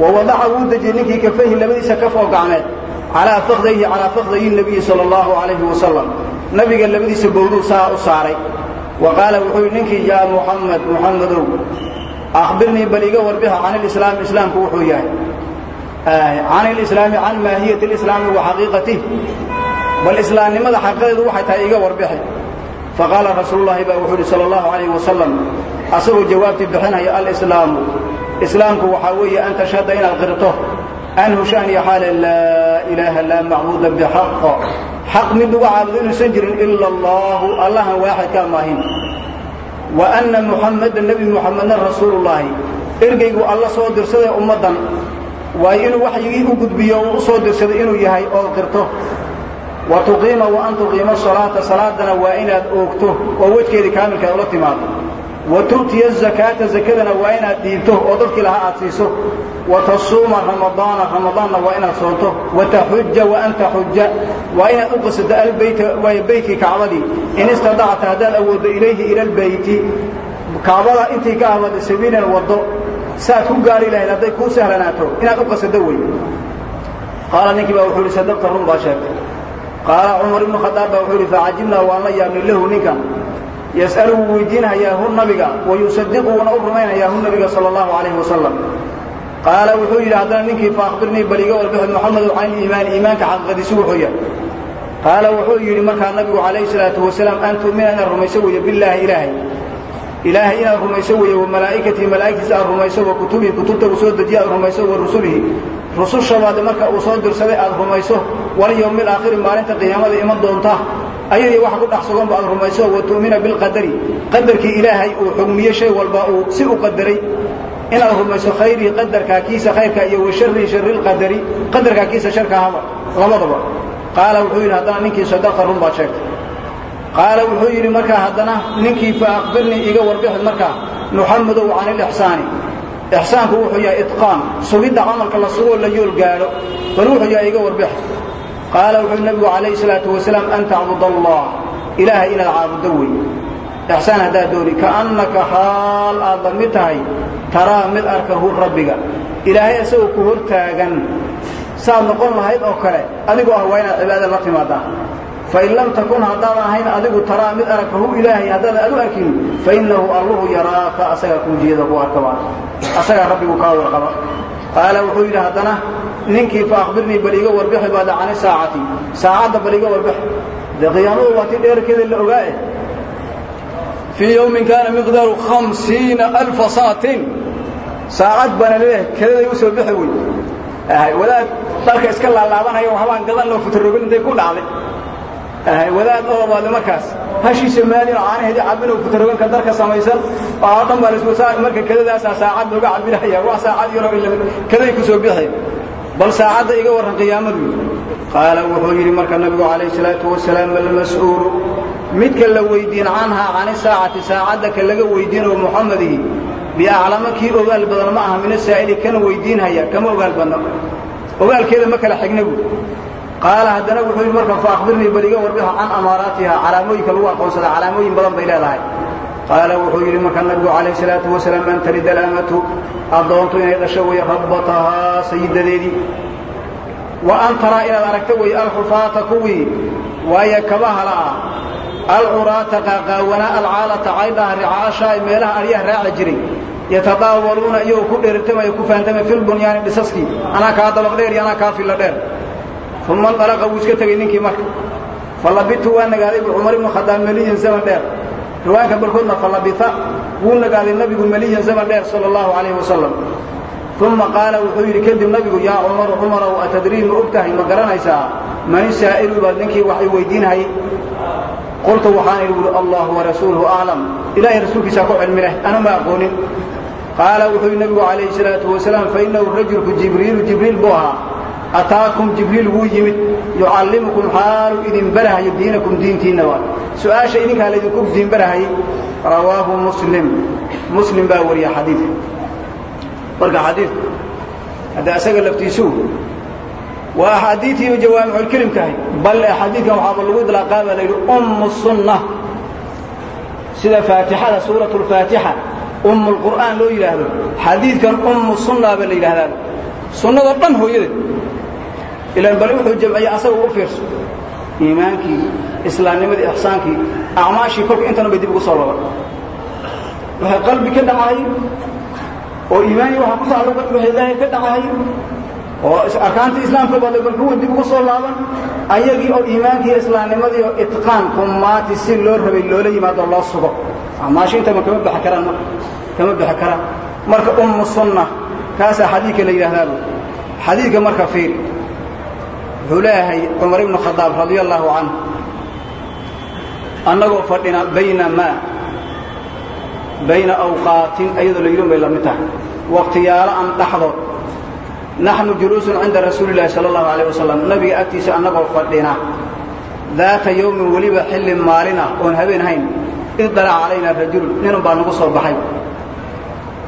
wa wadaca wuu dejiyey ninkii kafayhi labadiisa kaf oo gacmeed calaa fakdayhi calaa fakdayi nabiyi sala allahu calayhi wasalam nabiga labadiisa bowduu saa u saaray. Wa qaala wuxuu yidhi ninkii yaa muxamed muxamedow akhbirnii bal iga warbixa can ilislaami islaamku wuxuu yahay. Can ilislaami can maahiyati alislaami wa xaqiiqatih bal islaamnimada xaqiiqadeedu waxay tahay iga warbixi faqaala rasuululahi baa wuxuu yidhi sala allahu calayhi wasalam asagoo jawaabtii bixinaya alislaamu islaamku waxaa weeye an tashhada inaad qirto anhu shaniya xaale laa ilaaha laa macbuuda bixaq xaq mid lagu caabudo inuusan jirin ila allahu allahan waaxidkaa maahin wa anna muxameda nebi muxamedna rasuulullaahi ergeygu alla soo dirsaday ummaddan waayo inuu waxyigii u gudbiyo uu u soo dirsaday inuu yahay oo qirto wa tuqiima wa an tuqiima salaata salaadana waa inaad oogto oo wejkeedii kaamilka ula timaado wa tu'tiya zakaata zakadana waa inaad dhiibto oo dadkii lahaa aad siiso. Wa tasuuma ramadaana ramadaanna waa inaad soonto. Wa taxuja wa an taxuja waa inaad u qasado albeyta waay beytkii kacbadii in istadacta haddaad awooddo ilayhi ila albeyti kacbada intii ka ahmada sabiilan waddo. Saaad ku gaari lahayd hadday kuu sahlanaato inaad u qasado wey qaala baa wuxuu sadaqta run baa sheegtay. Qaala cumar ibnu khadaab baa wuxuu yidhi facajibnaa waan la yaabnay lahu ninkan yas'alu wuu weydiinahayaa hu nabiga wa yusadiqu wuuna u rumaynayaa nabiga sala allahu calayhi wasalam qaala wuxuu yidhi haddana ninkii faakbirnii bal iga warbixi moxamedow can iimaani iimaanka xaqiiqadiisu wuxuu yahay qaala wuxuu yidhi markaa nabigu calayhi salaatu wasalaam an tu'mina inaad rumayso weeye billaahi ilaahay. Ilaahay inaad rumayso weeye wa malaa'ikatii malaa'igtiisa aad rumayso wa kutubihi kutubta uu soo dejiye aad rumayso wa rusulihi. Rusushabaadi marka uu soo dirsaday aad rumayso walyowmi alaakhiri maalinta qiyaamada iman doonta ayadii wax ku dhex suganba aad rumayso wa tu'mina bilqadari. Qadarkii ilaahay uu xugmiye shay walba uu si u qadaray. Inaad rumayso khayrihi qadarkaa kiisa khayrka iyo wa sharrihi sharri lqadari qadarkaa kiisa sharkaahaba labadaba qaala wuxuu yidhi haddana ninkii sadaqa run baad sheegtay. Qaala wuxuu yidhi markaa haddana ninkii fa aqbirnii iga warbixi markaa muxamadow can ilixsaani ixsaanku wuxuu yahay itqaan. Sugidda camalka la sugoo la yool gaadho. Bal wuxuu yahay iga warbixi qaala wuxuu nabigu calayhi salaatu wasalaam an tacbud allah ilaahay inaad caabuddo wey ixsaan haddaad dooni kaannaka xaal aad la mid tahay taraa mid arkahu rabbiga. Ilaahay isagoo ku hor taagan saad noqon lahayd oo kale adigoo ah waa inaad cibaada la timaadaa. Fain lam takun haddaadan ahayn adigu taraa mid arkahu ilaahay haddaadan adu arkin fainahu alluhu yaraaka asagaa kuujiyada ku arkaba. Asagaa rabbigu kaa warqaba qaala wuxuu yidhi haddana ninkii fa akhbirnii bal iga warbixi baada cani saacati. Saacadda bal iga warbixi. Dee qiyaamadu waa ti dheerkeeda la ogaae fii yowmin kaana miqdaaru hamsiina alfa sanatin saacad baana leeyahay kadaday u soo bixi wey wadaad dharka iska laalaabanaya waxbaan gadan loo futarogin intay ku dhacday wadaad olobaade markaas. Hashiisa maalin oo caanaheedii cabinoo futaroganka darka samaysan oo dhan baa lasku marka kadadaasaa saacad looga cabinaya waa saacad kaday ku soo bal saacadda iga warran qiyaamadu. Qaala wuxuu yidhi marka nabigu calayhi salaatu wasalaam almas'uulu midka la weydiin canhaa cani saacati saacadda ka laga weydiin oo muxamadihi biaclama kii ogaal badan ma aha mina saa'ili kana weydiinhaya kama ogaal badno ogaalkeeda ma kala xigna buud qaala haddana wuxuu yidhi marka fa akhbirnii bal iga warbixa can amaaraatiha calaamooyinka lagu aqoonsada calaamooyin badan bay leedahay. Qaala wuxuu yidhi marka nabigu calayhi salaatu wasalaam an talida alamatu addoontu inay dhasho weeye rabbatahaa sayidadeedii wa an taraa inaad aragto weeye alxufaata kuwii waaye kabaha la'ah alcuraata qaaqaawanaa alcaalata caydhaha ricaashaa meelaha aryaha raaci jiray. Yatadaawaluuna iyagoo ku dheertamaya ku fahantamay filbunyaani dhisaskii. Anaa kaa dabaq dheer iyo anaa kaa filla dheer uma ndalaqa wuu iska tegey ninkii marka. Fallabitu waa nagaaday bu cumar ibnu khadaab meliyan zaman dheer. Riwaayinka barkoodna fallabita wuu nagaaday nabigu meliyan zaman dheer sala allahu calayhi wasalam uma qaala wuxuu yidhi kadib nabigu yaa cumaru cumarow atadrii ma og tahay ma garanaysaa? Mani saa'ilu baad ninkii wax i weydiinhayay qultu waxaan idhi wuhi allahu warasuuluhu aclam ilaahay rasuulkiisaa ku cilmi leh anu ma aqoonin. Qaala wuxuu yidhi nabigu calayhi salaatu wasalaam fainahu rajulku jibriilu jibriil buu ahaa ataakum jibriil wuu yimid yucallimukum xaalu idin barahayo diinakum diintiinna waa su'aasha idinkaa laydinku diin barahayay rawaahu muslim muslim baa wariya xadiidka marka xadiidku hadda asaga laftiisuu waa axaadiitii jawaamixulkelimkahay bal xadiidkan waxaaba lagu idlaaqaa baa la yidhi ummu sunna sida faatixada suurat lfaatixa ummu lqur'aan loo yidhaahdo xadiidkan ummu sunna baa la yidhahdaa sunnadoo dhan hooyadeed ilaan bal wuxuu jamciyey asaga u fiirso. Iimaankii islaamnimadii ixsaankii acmaashii kolka intana bay dib ugu soo laban waxay qalbi ka dhacahay oo iimaaniya waxa ku tacalluqa waxay ilaahay ka dhacahay oo arkaantii islaamka baday bal kuwa dib ugu soo laaban. Ayagii oo iimaankii islaamnimadii oo itqaan kumaati si loo rabay loola yimaado loo sugo. Acmaashi intaba kama baxi karaan marka kama bixi karaan. Marka ummu sunna kaasaa xadiidka la yidhahdaabu xadiidka marka fiir wuxuu leeyahay cumar ibnu khadaab radia allaahu canhu annagoo fadhina bayna maa bayna awqaatin ayadoo la yidhin bay la mid tahay. Wakhtiyaalo aan dhaxdood naxnu juluusun cinda rasuuli illahi sala allahu alayh wasalam nabiga agtiisa annagoo fadhina daata yowmin weliba xilli maalin ah oon habeen ahayn. Id dalaca calaynaa rajulun ninun baa nagu soo baxay.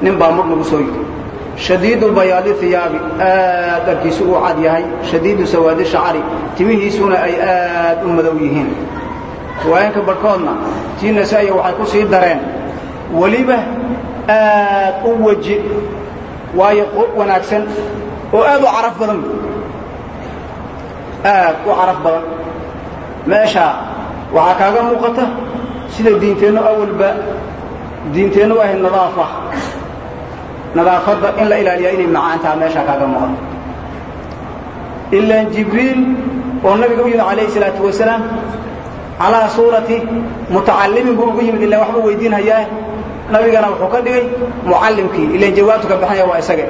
Nin baa mur nagu soo yidhi shadiidu bayaadi hiyaabi aad dharkiisu uu cad yahay shadiidu sawaadi shacari timihiisuna ay aad u madow yihiin. Riwaayanka barhkoodna tii nasaa-iya waxay ku sii dareen weliba aad u weji waayo wanaagsan oo aad u caraf badan. Aad u caraf badan. Meeshaa waxaa kaaga muuqata sida diinteennu awalba diinteennu u ahayd nadaafa nadaafadda in la ilaaliyaa inay macaan taha meeshaa kaaga muuqato ilaan jibriil oo nabiga u yimid calayhi salaatu wasalaam calaa suurati mutacallimin buu ugu yimid ilaan waxbuu weydiinhayaa. Nabigana wuxuu ka dhigay mucallimkii ilaan jawaabtu ka bixinaya waa isaga.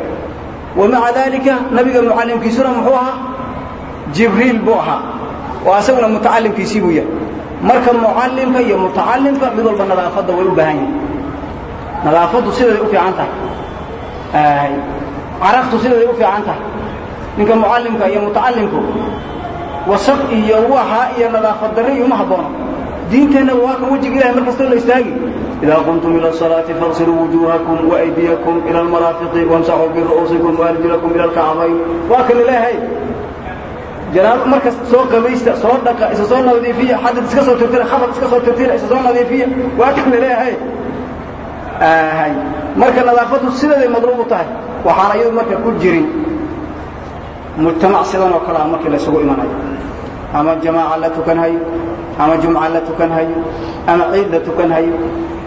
Wa maca daalika nabiga mucallimkiisuna muxuu ahaa? Jibriil buu ahaa. Oo asaguna mutacallimkiisii buu yahay. Marka mucallimka iyo mutacallimka mid walba nadaafadda way u baahan yihiin nadaafaddu sideeday u fiican tahay caraftu sideeday u fiican tahay. Ninka mucallimka iyo mutacallimku wasaq iyo waxa iyo nadaafad darri iyo uma habboono diinteenna waa kan wejiga ilahay mar kastoo la istaagi. Idaa qumtum ila asalaati faqsiluu wujuuhakum waaydiyakum ila almaraafiqi wamsaxuu biru'uusikum waarjulakum ila alkacbayn waa kan ilaahay. Janaabo markas soo qabaysta soo dhaqa isa soo nadiifiya. Xadad iska soo tirtira khabad iska soo tirtira isa soo nadiifiya waa kan ilaahay ahay marka nadaafaddu sideeday madruub u tahay waxaan ayadu marka ku jirin. Mujtamac sidan oo kale ah markii laysugu imanayo. Ama jamaaca la tukan hayo ama jumca la tukan hayo ama ciid la tukan hayo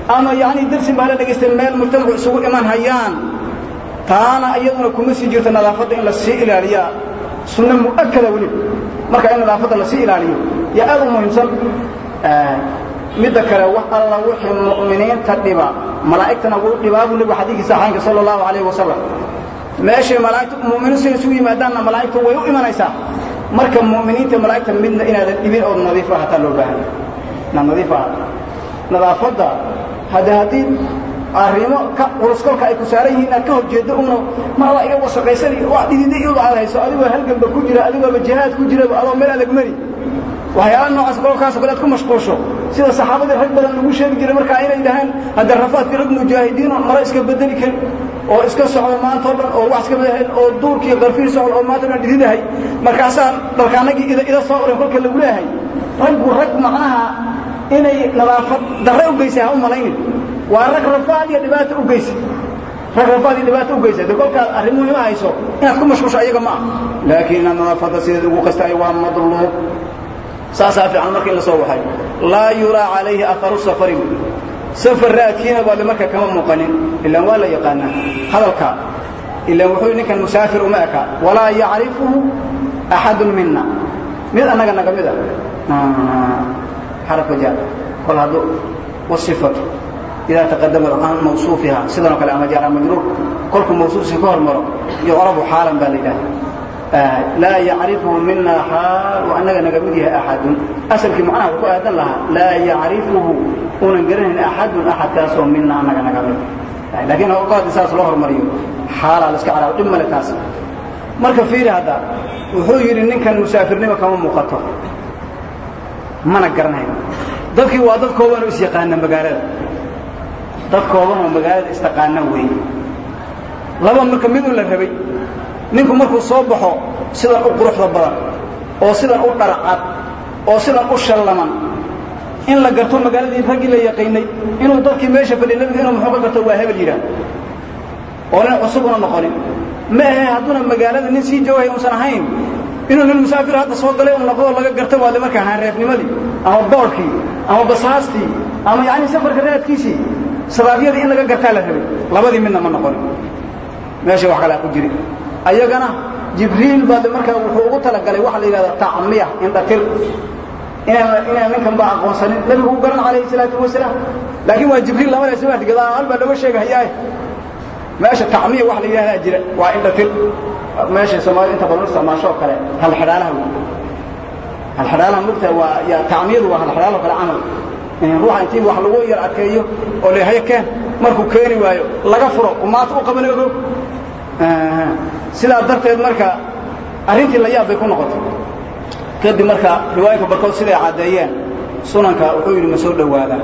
ama yacni darsin baa la dhegaystay meel mujtamacu isugu iman hayaan taana iyaduna kuma sii jirto nadaafadda in la sii ilaaliyaa. Sunno mu'akada weliba marka in nadaafadda la sii ilaaliyo yaa aad u muhiimsan midda kale wax alla wixii mu'miniinta dhiba malaa'igtana wuu dhibaa buu nebigu xadiikiisa axaynka sala allahu calayhi wasalam meeshay malaa'igtu mu'miniin siday isugu yimaadaanna malaa'igtu way u imanaysaa. Marka mu'miniinta malaa'igta midna inaadan dhibin oo nadiif ahataa loo baahan inaad nadiif ahata nadaafadda hadde haddii arrimo ka culus kolka ay ku saaran yihiin inaad ka hor jeeddo una marada iga wasaqaysan waa dhidida iyadu aad hayso adigoo halganba ku jira adigooba jihaad ku jiraba adoo meel adag mari waxyaala noocaas kolkaas kale aad ku mashquulsho sida saxaabadii rag badan lagu sheegi jiray markaa inay dhahaan hadda rafaadkii rag mujaahidiin oo maro iska bedeli karin oo iska socdo maanta o dhan oo wax iska bedelahayn oo duurkii qarfiir socdo oo maanta dhan dhididahay markaasaa dalkaanagii ida soo uren kolka lagu leeyahay. Raggu rag macnaha inay nadaafad darre u geysay ha u malaynin waa rag rafaad iyo dhibaato u geysay. Rag rafaad iyo dhibaato u geysay. De kolkaad arrin muhiima hayso inaad ku mashquusho ayaga ma ah laakiin nadaafadda sideed ugu qastaay waa madluub saasaa fiican marka la soo waxay. Laa yuraa calayhi aharu safari safar raadkiina baade marka kama muuqanin ilaan waa la yaqaanaa. Hadalka ilaan wuxuu ninkan musaafir uma eka. Walaa yacrifuhu axadun mina mid annaga naga mid a xarafka jaar kol hadduu wasifatu idaa taqadama can mawsuufiha sidan oo kale ama jaara majruur kolkuu mawsuufsi ka hormaro yucrabu xaalan baa la yidhaha laa yacrifuhu mina xaal uu annaga naga mid yahay axadun. Asalkii macnaha ku aadan lahaa laa yacrifuhu unan garanayn axadun axadkaasoo mina annaga naga mid. Laakiin awqaadii saas loo hormariyo xaalaa la iska caraabo dhib taas. Marka fiiri hadda wuxuu yidhi ninkan musaafirnimo kama muuqato. Mana garanayo dadkii waa dad kooban oo isyaqaana magaalada. Dad kooban oo magaalada istaqaana weeye laba marka miduu la rabay ninku markuu soo baxo sidan u quruxda badan oo sidan u dharcad oo sidan u shallaman in la garto magaaladii raggii la yaqiinay inuu dadkii meesha fadhiya nabiga inuu muxuu ka garto waa hebel yidhaah. Oo nin cusub una noqonin. Ma ahe hadduuna magaalada nin sii joogay uusan ahayn? Inuu nin musaafir hadda soo galay un noqdo laga garta waade markaa haanreefnimadii ama boorkii ama basaastii ama yacni safarka raadkiisii sabaabyadii in laga gartaa la rabay. Labadii midna ma noqonin. Meesha wax kalaa ku jiri ayagana jibriil baa markaa wuxuu ugu talagalay waxa la yidhahda tacmiya indhatir inaan inaan ninkan ba aqoonsanin. Nabigu u garan calayhi salaatu wasalaam. Laakiin waa jibriil labada samaad gadaal baa looga sheegahayaa meesha tacmiya wax la yidhahdaa jira waa indhatir meesha soomaalida inta badan isticmaasho oo kale halxidhaalaha wey halxidhaalaha mugta waa ya tacmiyadu waa halxidhaal oo kale camal. Ruuxa intii wax lagu yar adkeeyo oo la hayo keen markuu keeni waayo laga furo umaata u qaban ogo sidaa darteed marka arrintii la yaab bay ku noqotay. Kadib marka riwaayinka barkood siday caddeeyeen sunanka wuxuu yidhi ma soo dhowaadaa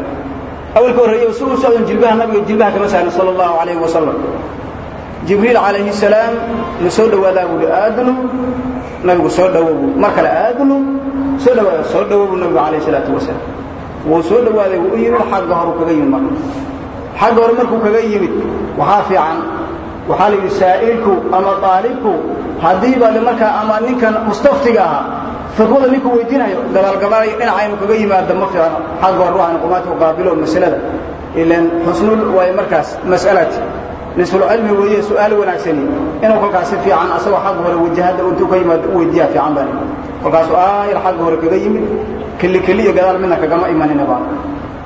awalka horreeye si socdan jilbaha nabiga jilbaha kama saarin sala allahu calayhi wasalam jibriil calayhi salaam ma soo dhowaadaa buu hi aadnu nabigu soo dhowo buu mar kale aadnu soo dhawaada soo dhowo buu nabigu calayhi salaatu wasalaam wuu soo dhowaaday wuu u yimid xagga horu kaga yimid marka. Xagga hore markuu kaga yimid waxaa fiican waxaa la yidhi saa'ilku ama aalibku haddii baa markaa ama ninkan mustaftiga ahaa fiqada ninkuu weydiinayo gabaalgabaalayo dhinaca inuu kaga yimaado ma fiicno xagga hore ruuxa nuqumaadka u qaabilo masalada. Ilan xusnul waay markaas mas'alati nisfulcilmi weeye su'aal wanaagsani inuu kolkaas si fiican asagoo xagga hore wajahadda intuu ka yimaado u weydiiyaa fiican baa kolkaasu aayar xagga hore kaga yimid. Keli keli iyo gadaal midna kagama imaninaba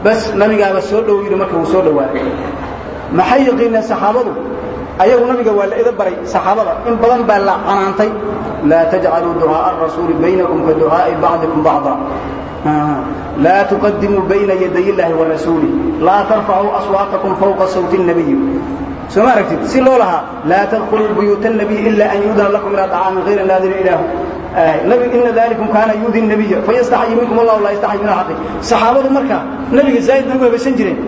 bas nabigaaba soo dhow yidhi marka wuu soo dhowaaday. Maxay yaqiineen saxaabadu ayagu nabiga waa la ida baray saxaabada in badan baa la canaantay laa tajcaluu ducaaءa الrasuuli baynakum ka ducaaءi bacdikum bacضa laa tuqadimuu bayna yaday اllahi wa rasuulih laa tarfacuu aswaatakum fawqa sawti الnabiy soo ma aragtid si loo lahaa laa tadkuluu buyuuta الnabiy ila an yuudana lakum ilaa طacaamin غayra naadirin ilaahu nabi ina dalikum kaana yuudi الnabiya fayastaxyi minkum allahu laa yastaxyi min axaqi saxaabadu marka nabiga zaa'id bay ugu habaysan jireen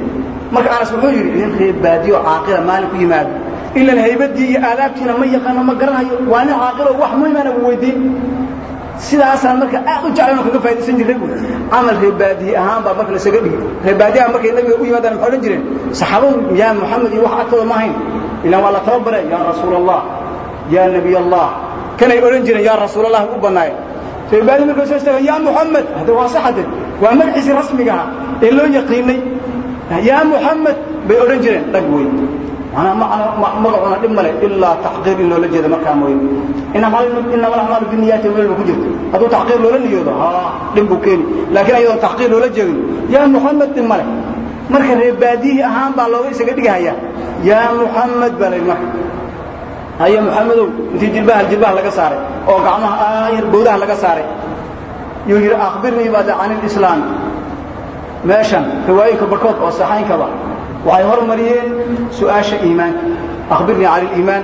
marka anas wuxuu yidhi nin reer baadiyo caaqila maalin ku yimaado ilan haybadii iyo aadaabtiina ma yaqaano ma garanayo. Waa nin caaqilo wax muhimana uu weydiin sidaasaan marka aad u jeclan oo kaga faa'idaysan jirray buuri camal reebaadiye ahaan baa marka lasaga dhigi reebaadiyaha markay nabiga u yimaadaan maxay odhan jireen saxaabadu yaa muxamed iyo wax agtooda ma hayn ilan waa la tababare yaa rasuul allah yaa nebiy allah kanay odhan jireen yaa rasuul allah u bannaayeen reebaadiye markay soo istaagaan yaa muxamed hadda waa saxade waa magaciisii rasmiga ahaa ee loo yaqiinay. Yaa muxamed bay odhan jireen dhag wey magacuna dhib male ilaa taxqiir in loola jeeda markaa mooye. Inama alacmaalu biniyaati welba ku jirto. Hadduu taxqiir loola niyoodo dhib buu keeni. Laakiin ayadoon taxqiir loola jeedin yaa muxamed dhib male marka reebaadiyihii ahaan baa looga isaga dhigahaya yaa muxamed baa layihi marka. Haya muxamedow intii jilbaha jilbaha laga saaray oo gacmaha aayar bowdaha laga saaray. Yuu yidhi akhbirnii baade can ilislaam meeshan riwaayinka barkood oo saxaynkaba waxay hormariyeen su'aasha iimaanka akhbirnii cani iliimaan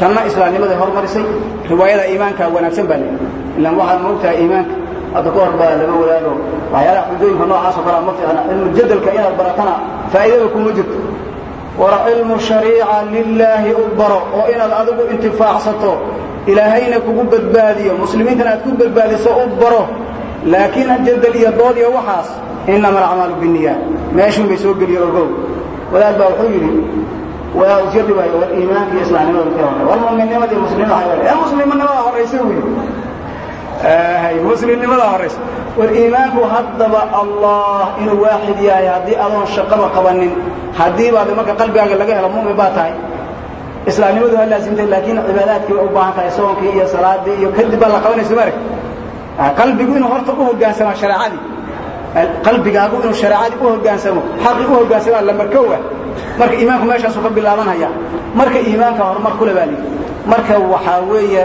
tanna islaamnimaday hormarisay. Riwaayada iimaanka wanaagsan baa leeyahy ilaan waxaad moogtahay iimaanka hadda ka hor baa lama wadaago waxyaalaha xujooyinka noocaasoo kalea ma fiicna cilmu jadalka inaad baratana faa'iidada kuma jirto. War cilmu shariica lilaahi u baro oo inaad adigu intifaacsato. Ilaahayna kugu badbaadiyo. Muslimiintana aad ku badbaadiso u baro. Laakiin jadal iyo dood iyo waxaas inama alacmaalu binniyaat meeshuun bay soo geliye ogow wadaad baa wuxuu yidhi waa usirri waayo war iimaanka iyo islaamnimada ka horey war mu'minnimada iyo muslimnimada horey ee muslimnimada horaysa uu yidhi muslimnimada horaysa war iimaanku haddaba allah inuu waaxid yahay haddii adoon shaqaba qabanin haddii baad marka qalbigaaga laga helo mu'min baa tahay islaamnimadu ha laasimtay laakiin cibaadaadkii way u baahan tahay soonkii iyo salaadii iyo kadib baa la qabanaysa marag qalbigu inuu horta u hoggaansama shareecadii qalbigaagu inuu shareecadii u hoggaansamo xaqii u hoggaansamaa la markowa marka iimaanku meeshaasuu ka bilaabanaya marka iimaanka horumar kule baa lihi marka waxaa weeye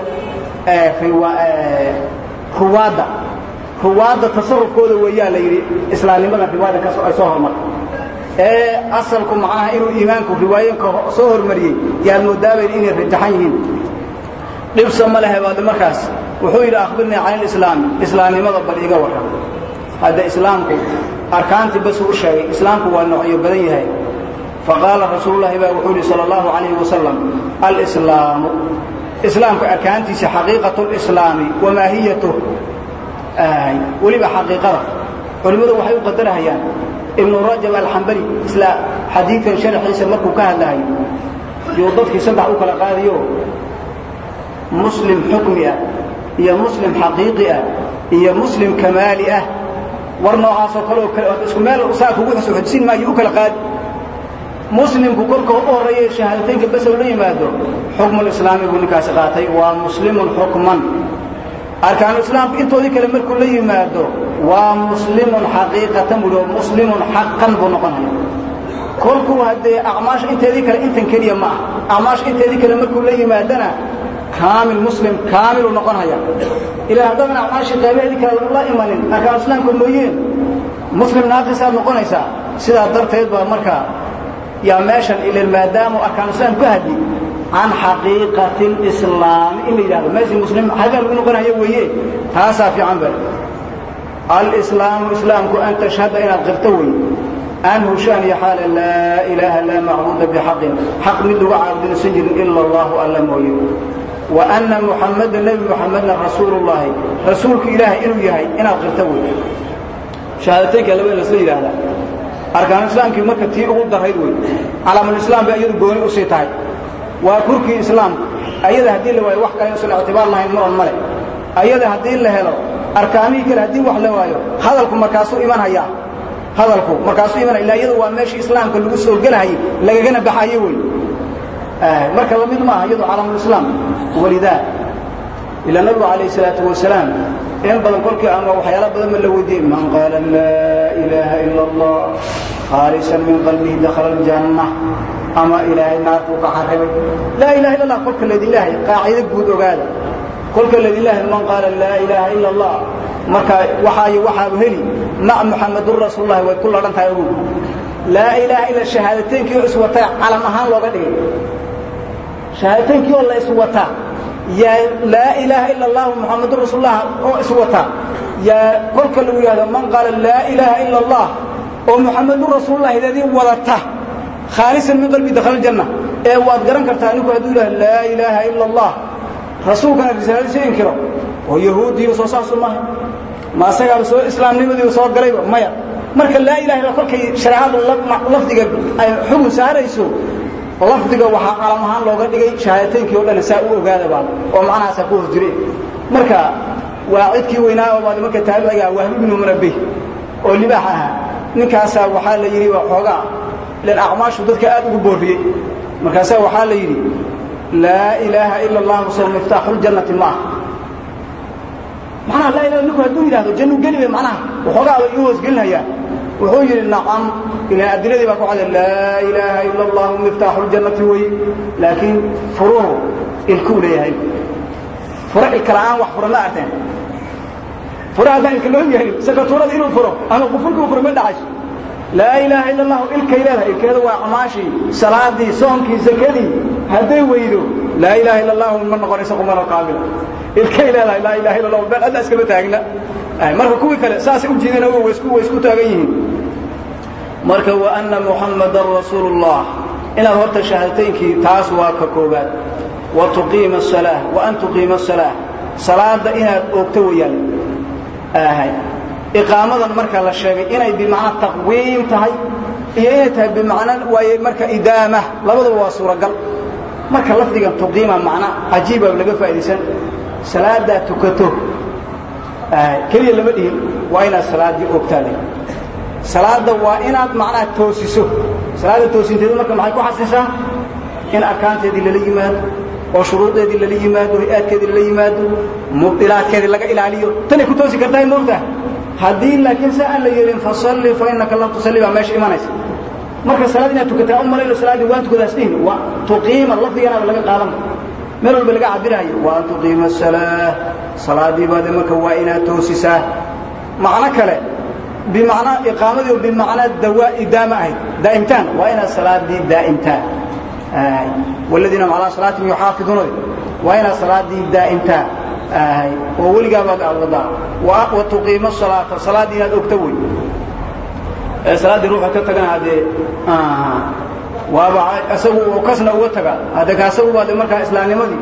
ruwaadda. Ruwaadda tasarufkooda weeyaa la yidhi islaamnimadan riwaayada ka ay soo hormartay ee asalku macnaha inuu iimaanku riwaayinka soo hormariyey yaad moodaabayn inay rajaxan yihiin. Dhibsa ma lehe baad markaas. Wuxuu yidhi akhbirnii can ilislaami islaamnimada bal iga warram hadda islaamku arkaantii basuu u sheegay islaamku waa noocyo badan yahay. Faqaala rasuululahi baa wuxuu yidhi sala allahu calayhi wasalam alislaamu. Islaamka arkaantiisa xaqiiqatu lislaami wamaahiyatuh weliba xaqiiqada. Culimmadu waxay u qadarahayaan ibnu rajab alxambali isla xadiidkan sharxiisa markuu ka hadlahayo yuu dadkii saddex u kala qaadayo. Muslim xukmi ah iyo muslim xaqiiqi ah iyo muslim kamaali ah war noocaasoo kaleoo kale isku meel saa kugu xusxujsin maayo u kala qaadi muslimku kolka u horreeya shahaadateynka basow la yimaado xukmulislaami buu ninkaasi qaatay waa muslimun xukman. Arkaanu islaamku intoodii kale markuu la yimaado waa muslimun xaqiiqatan buu oo muslimun xaqan buu noqonaya kolkuu haddee acmaasha inteedii kale intan keliya ma ah acmaasha inteedii kale markuu la yimaadana kaamil muslim kaamilu noqonaya. Ilaa haddaadan acmaashii qaybaheedii kale la imanin arkaanu islaamka mooyeen. Muslim naaqisaad noqonaysaa sidaa darteed baa markaa yaa meeshan ilan maadaamu arkaanu islaam ka hadli can xaqiiqati lislaami in la yidhahdo. Meeshii muslim xagaa lagu noqonayo weeye taasaa fiican ba. Alislaamu islaamku an tashhada inaad qirto wey. Anhu shan iyo xaala laa ilaaha laa macbuuda bixaqin. Xaq mid lagu caabudinsan jirin ila allahu alla mooye wa anna muxamada nebi muxamedna rasuulullahi. Rasuulka ilaahay inuu yahay inaad qirto wey shahaadateynka laba lasla yidhaahdaa. Arkaan islaamkii marka tii ugu darayd wey calaamulislaam bay iyadu gooni u sii tahay. Waa kurkii islaamka ayada haddii la waayo wax kale usan ictibaar lahayn muran male. Ayada haddii la helo arkaamihii kale haddii wax la waayo hadalku markaasuu imanhayaa hadalku markaasuu imanaya illa iyadu waa meeshii islaamka lagu soo gelahayay lagagana baxayo wey marka la mid maaha iyadu calaamulislaam walidaa ilaa nabigu calayh salaatu wasalaam in badan kolkii ama waxyaala badan ma la weydiiyey man qaala laa ilaaha ila allah khaalisan min qalbihi dakhala aljanna ama ilaahay naartuu ka xarimay laa ilaha illa allah kolka laydinlaahay qaacido guud ogaada. Kolka laydinlaahay man qaala laa ilaaha ila allah marka waxaayo waxaabu heli mac muxamadun rasuulullahi way ku ladhan tahay ogow laa ilaaha illa shahaadateynkii oo iswataa calam ahaan looga dhigay shahaadateynkii oo la iswataa yaa laa ilaaha ila allahu muxamadun rasuulullah oo iswataa yaa kolka lagu yidhahdo man qaala laa ilaaha ila allah oo muxamadun rasuulullahi dadii wadata khaalisan min qalbi dakhala aljanna. Ee waad garan kartaa ninku hadduu laa ilaaha ila allah rasuulkana risaaladiisa inkiro oo yahuudiiba soo saasu maaha. Ma asagaaba soo islaamnimadiiba soo galayba? Maya. Marka laa ilaha illa kolkay shareecadu lafdiga ay xugun saarayso lafdiga waxaa calam ahaan looga dhigay shahaadateynkii o dhan saa u ogaada baa oo macnahaasaa ku hor marka waa cidkii weynaa baad marka taabiciga wahbi ibnu munabih oo libaax ahaa ninkaasaa waxaa la yidhi waa xoogaa. Ilan acmaashu dadka aad ugu boorriyey markaasaa waxaa la yidhi laa ilaaha ila allahu soo miftaaxuljannati ma ah macnaha laa ilaha ninku hadduu yidhahdo jannu geli bay macnaha? Waxoogaa bay ii hoosgelinayaan wuxuu yidhi nacam. Ilan adiladii baa ku cada laa ilaaha ila allahu miftaaxu ljannati wey. Laakiin furuhu ilkuu leeyahay. Furo ilka la'aan wax fura ma arteen fura haddaan ilka loo yeelin sakatuurada inuu furo ama qufulkuu furo ma dhacayso laa ilaaha ila allahu ilkay leedahay. Ilkeeda waa camaashii salaadii soonkii zakadii hadday weydo laa ilaha ila allahu ma noqonayso qumano qaabila. Ilkay leedahay laa ilaha illa allahu beel alla iskama taagna. Marka kuwii kale saasay u jiideen way isku taagan yihiin marka wa anna muxammadan rasuulullah inaad horta shahaadataynkii taas waa ka koobaad. Wa tuqiima asalaa wa an tuqiima asalaa salaada inaad oogto wayaan ahay iqaamadan marka la sheegay inay bimacnaa taqwiim tahay iyo inay tahay bimacna waaye marka idaama labadaba waa suuragal. Marka lafdigan tuqiima macna cajiiba laga faa'idaysan salaadaa tukato. Keliya lama dhihin waa inaad salaaddii oogtaale salaadda waa inaad macnaha toosiso. Salaadda toosinteedu marka maxay ku xasishaa in arkaanteedii lala yimaado oo shuruudeedii lala yimaado hay'aadkeedii lala yimaado mubdilaadkeedii laga ilaaliyo. Tanay ku toosi kartahay moogtaha haddii laakiin sa aan la yeelin fasalli fa innaka lam tusalli baa meesha imanaysa. Marka salaad inaad tukataa u malayno salaaddii waan tukadaas dhihin. Waa tuqiima lafdiganaaba laga qaadan meel walba laga cabiraayo wa an tuqiima asalaa salaadii baade marka waa inaad toosisaa. Macno kale bimacnaa iqaamadii bimacnaa dawaa idaama ahayd. Daa'imtaan. Waa inaad salaadii daa'imtaan. Waladiina calaa salaatihim yuxaafiduuna waa inaad salaadii daa'imtaan. Oo weligaabaad aad wadaa wa tuqiima salaata. Salaaddii inaad ogta wey salaaddii ruuxa ka tagana haddee waaba isagu kasna uga taga. Hadde kaasagu baade markaa islaamnimadii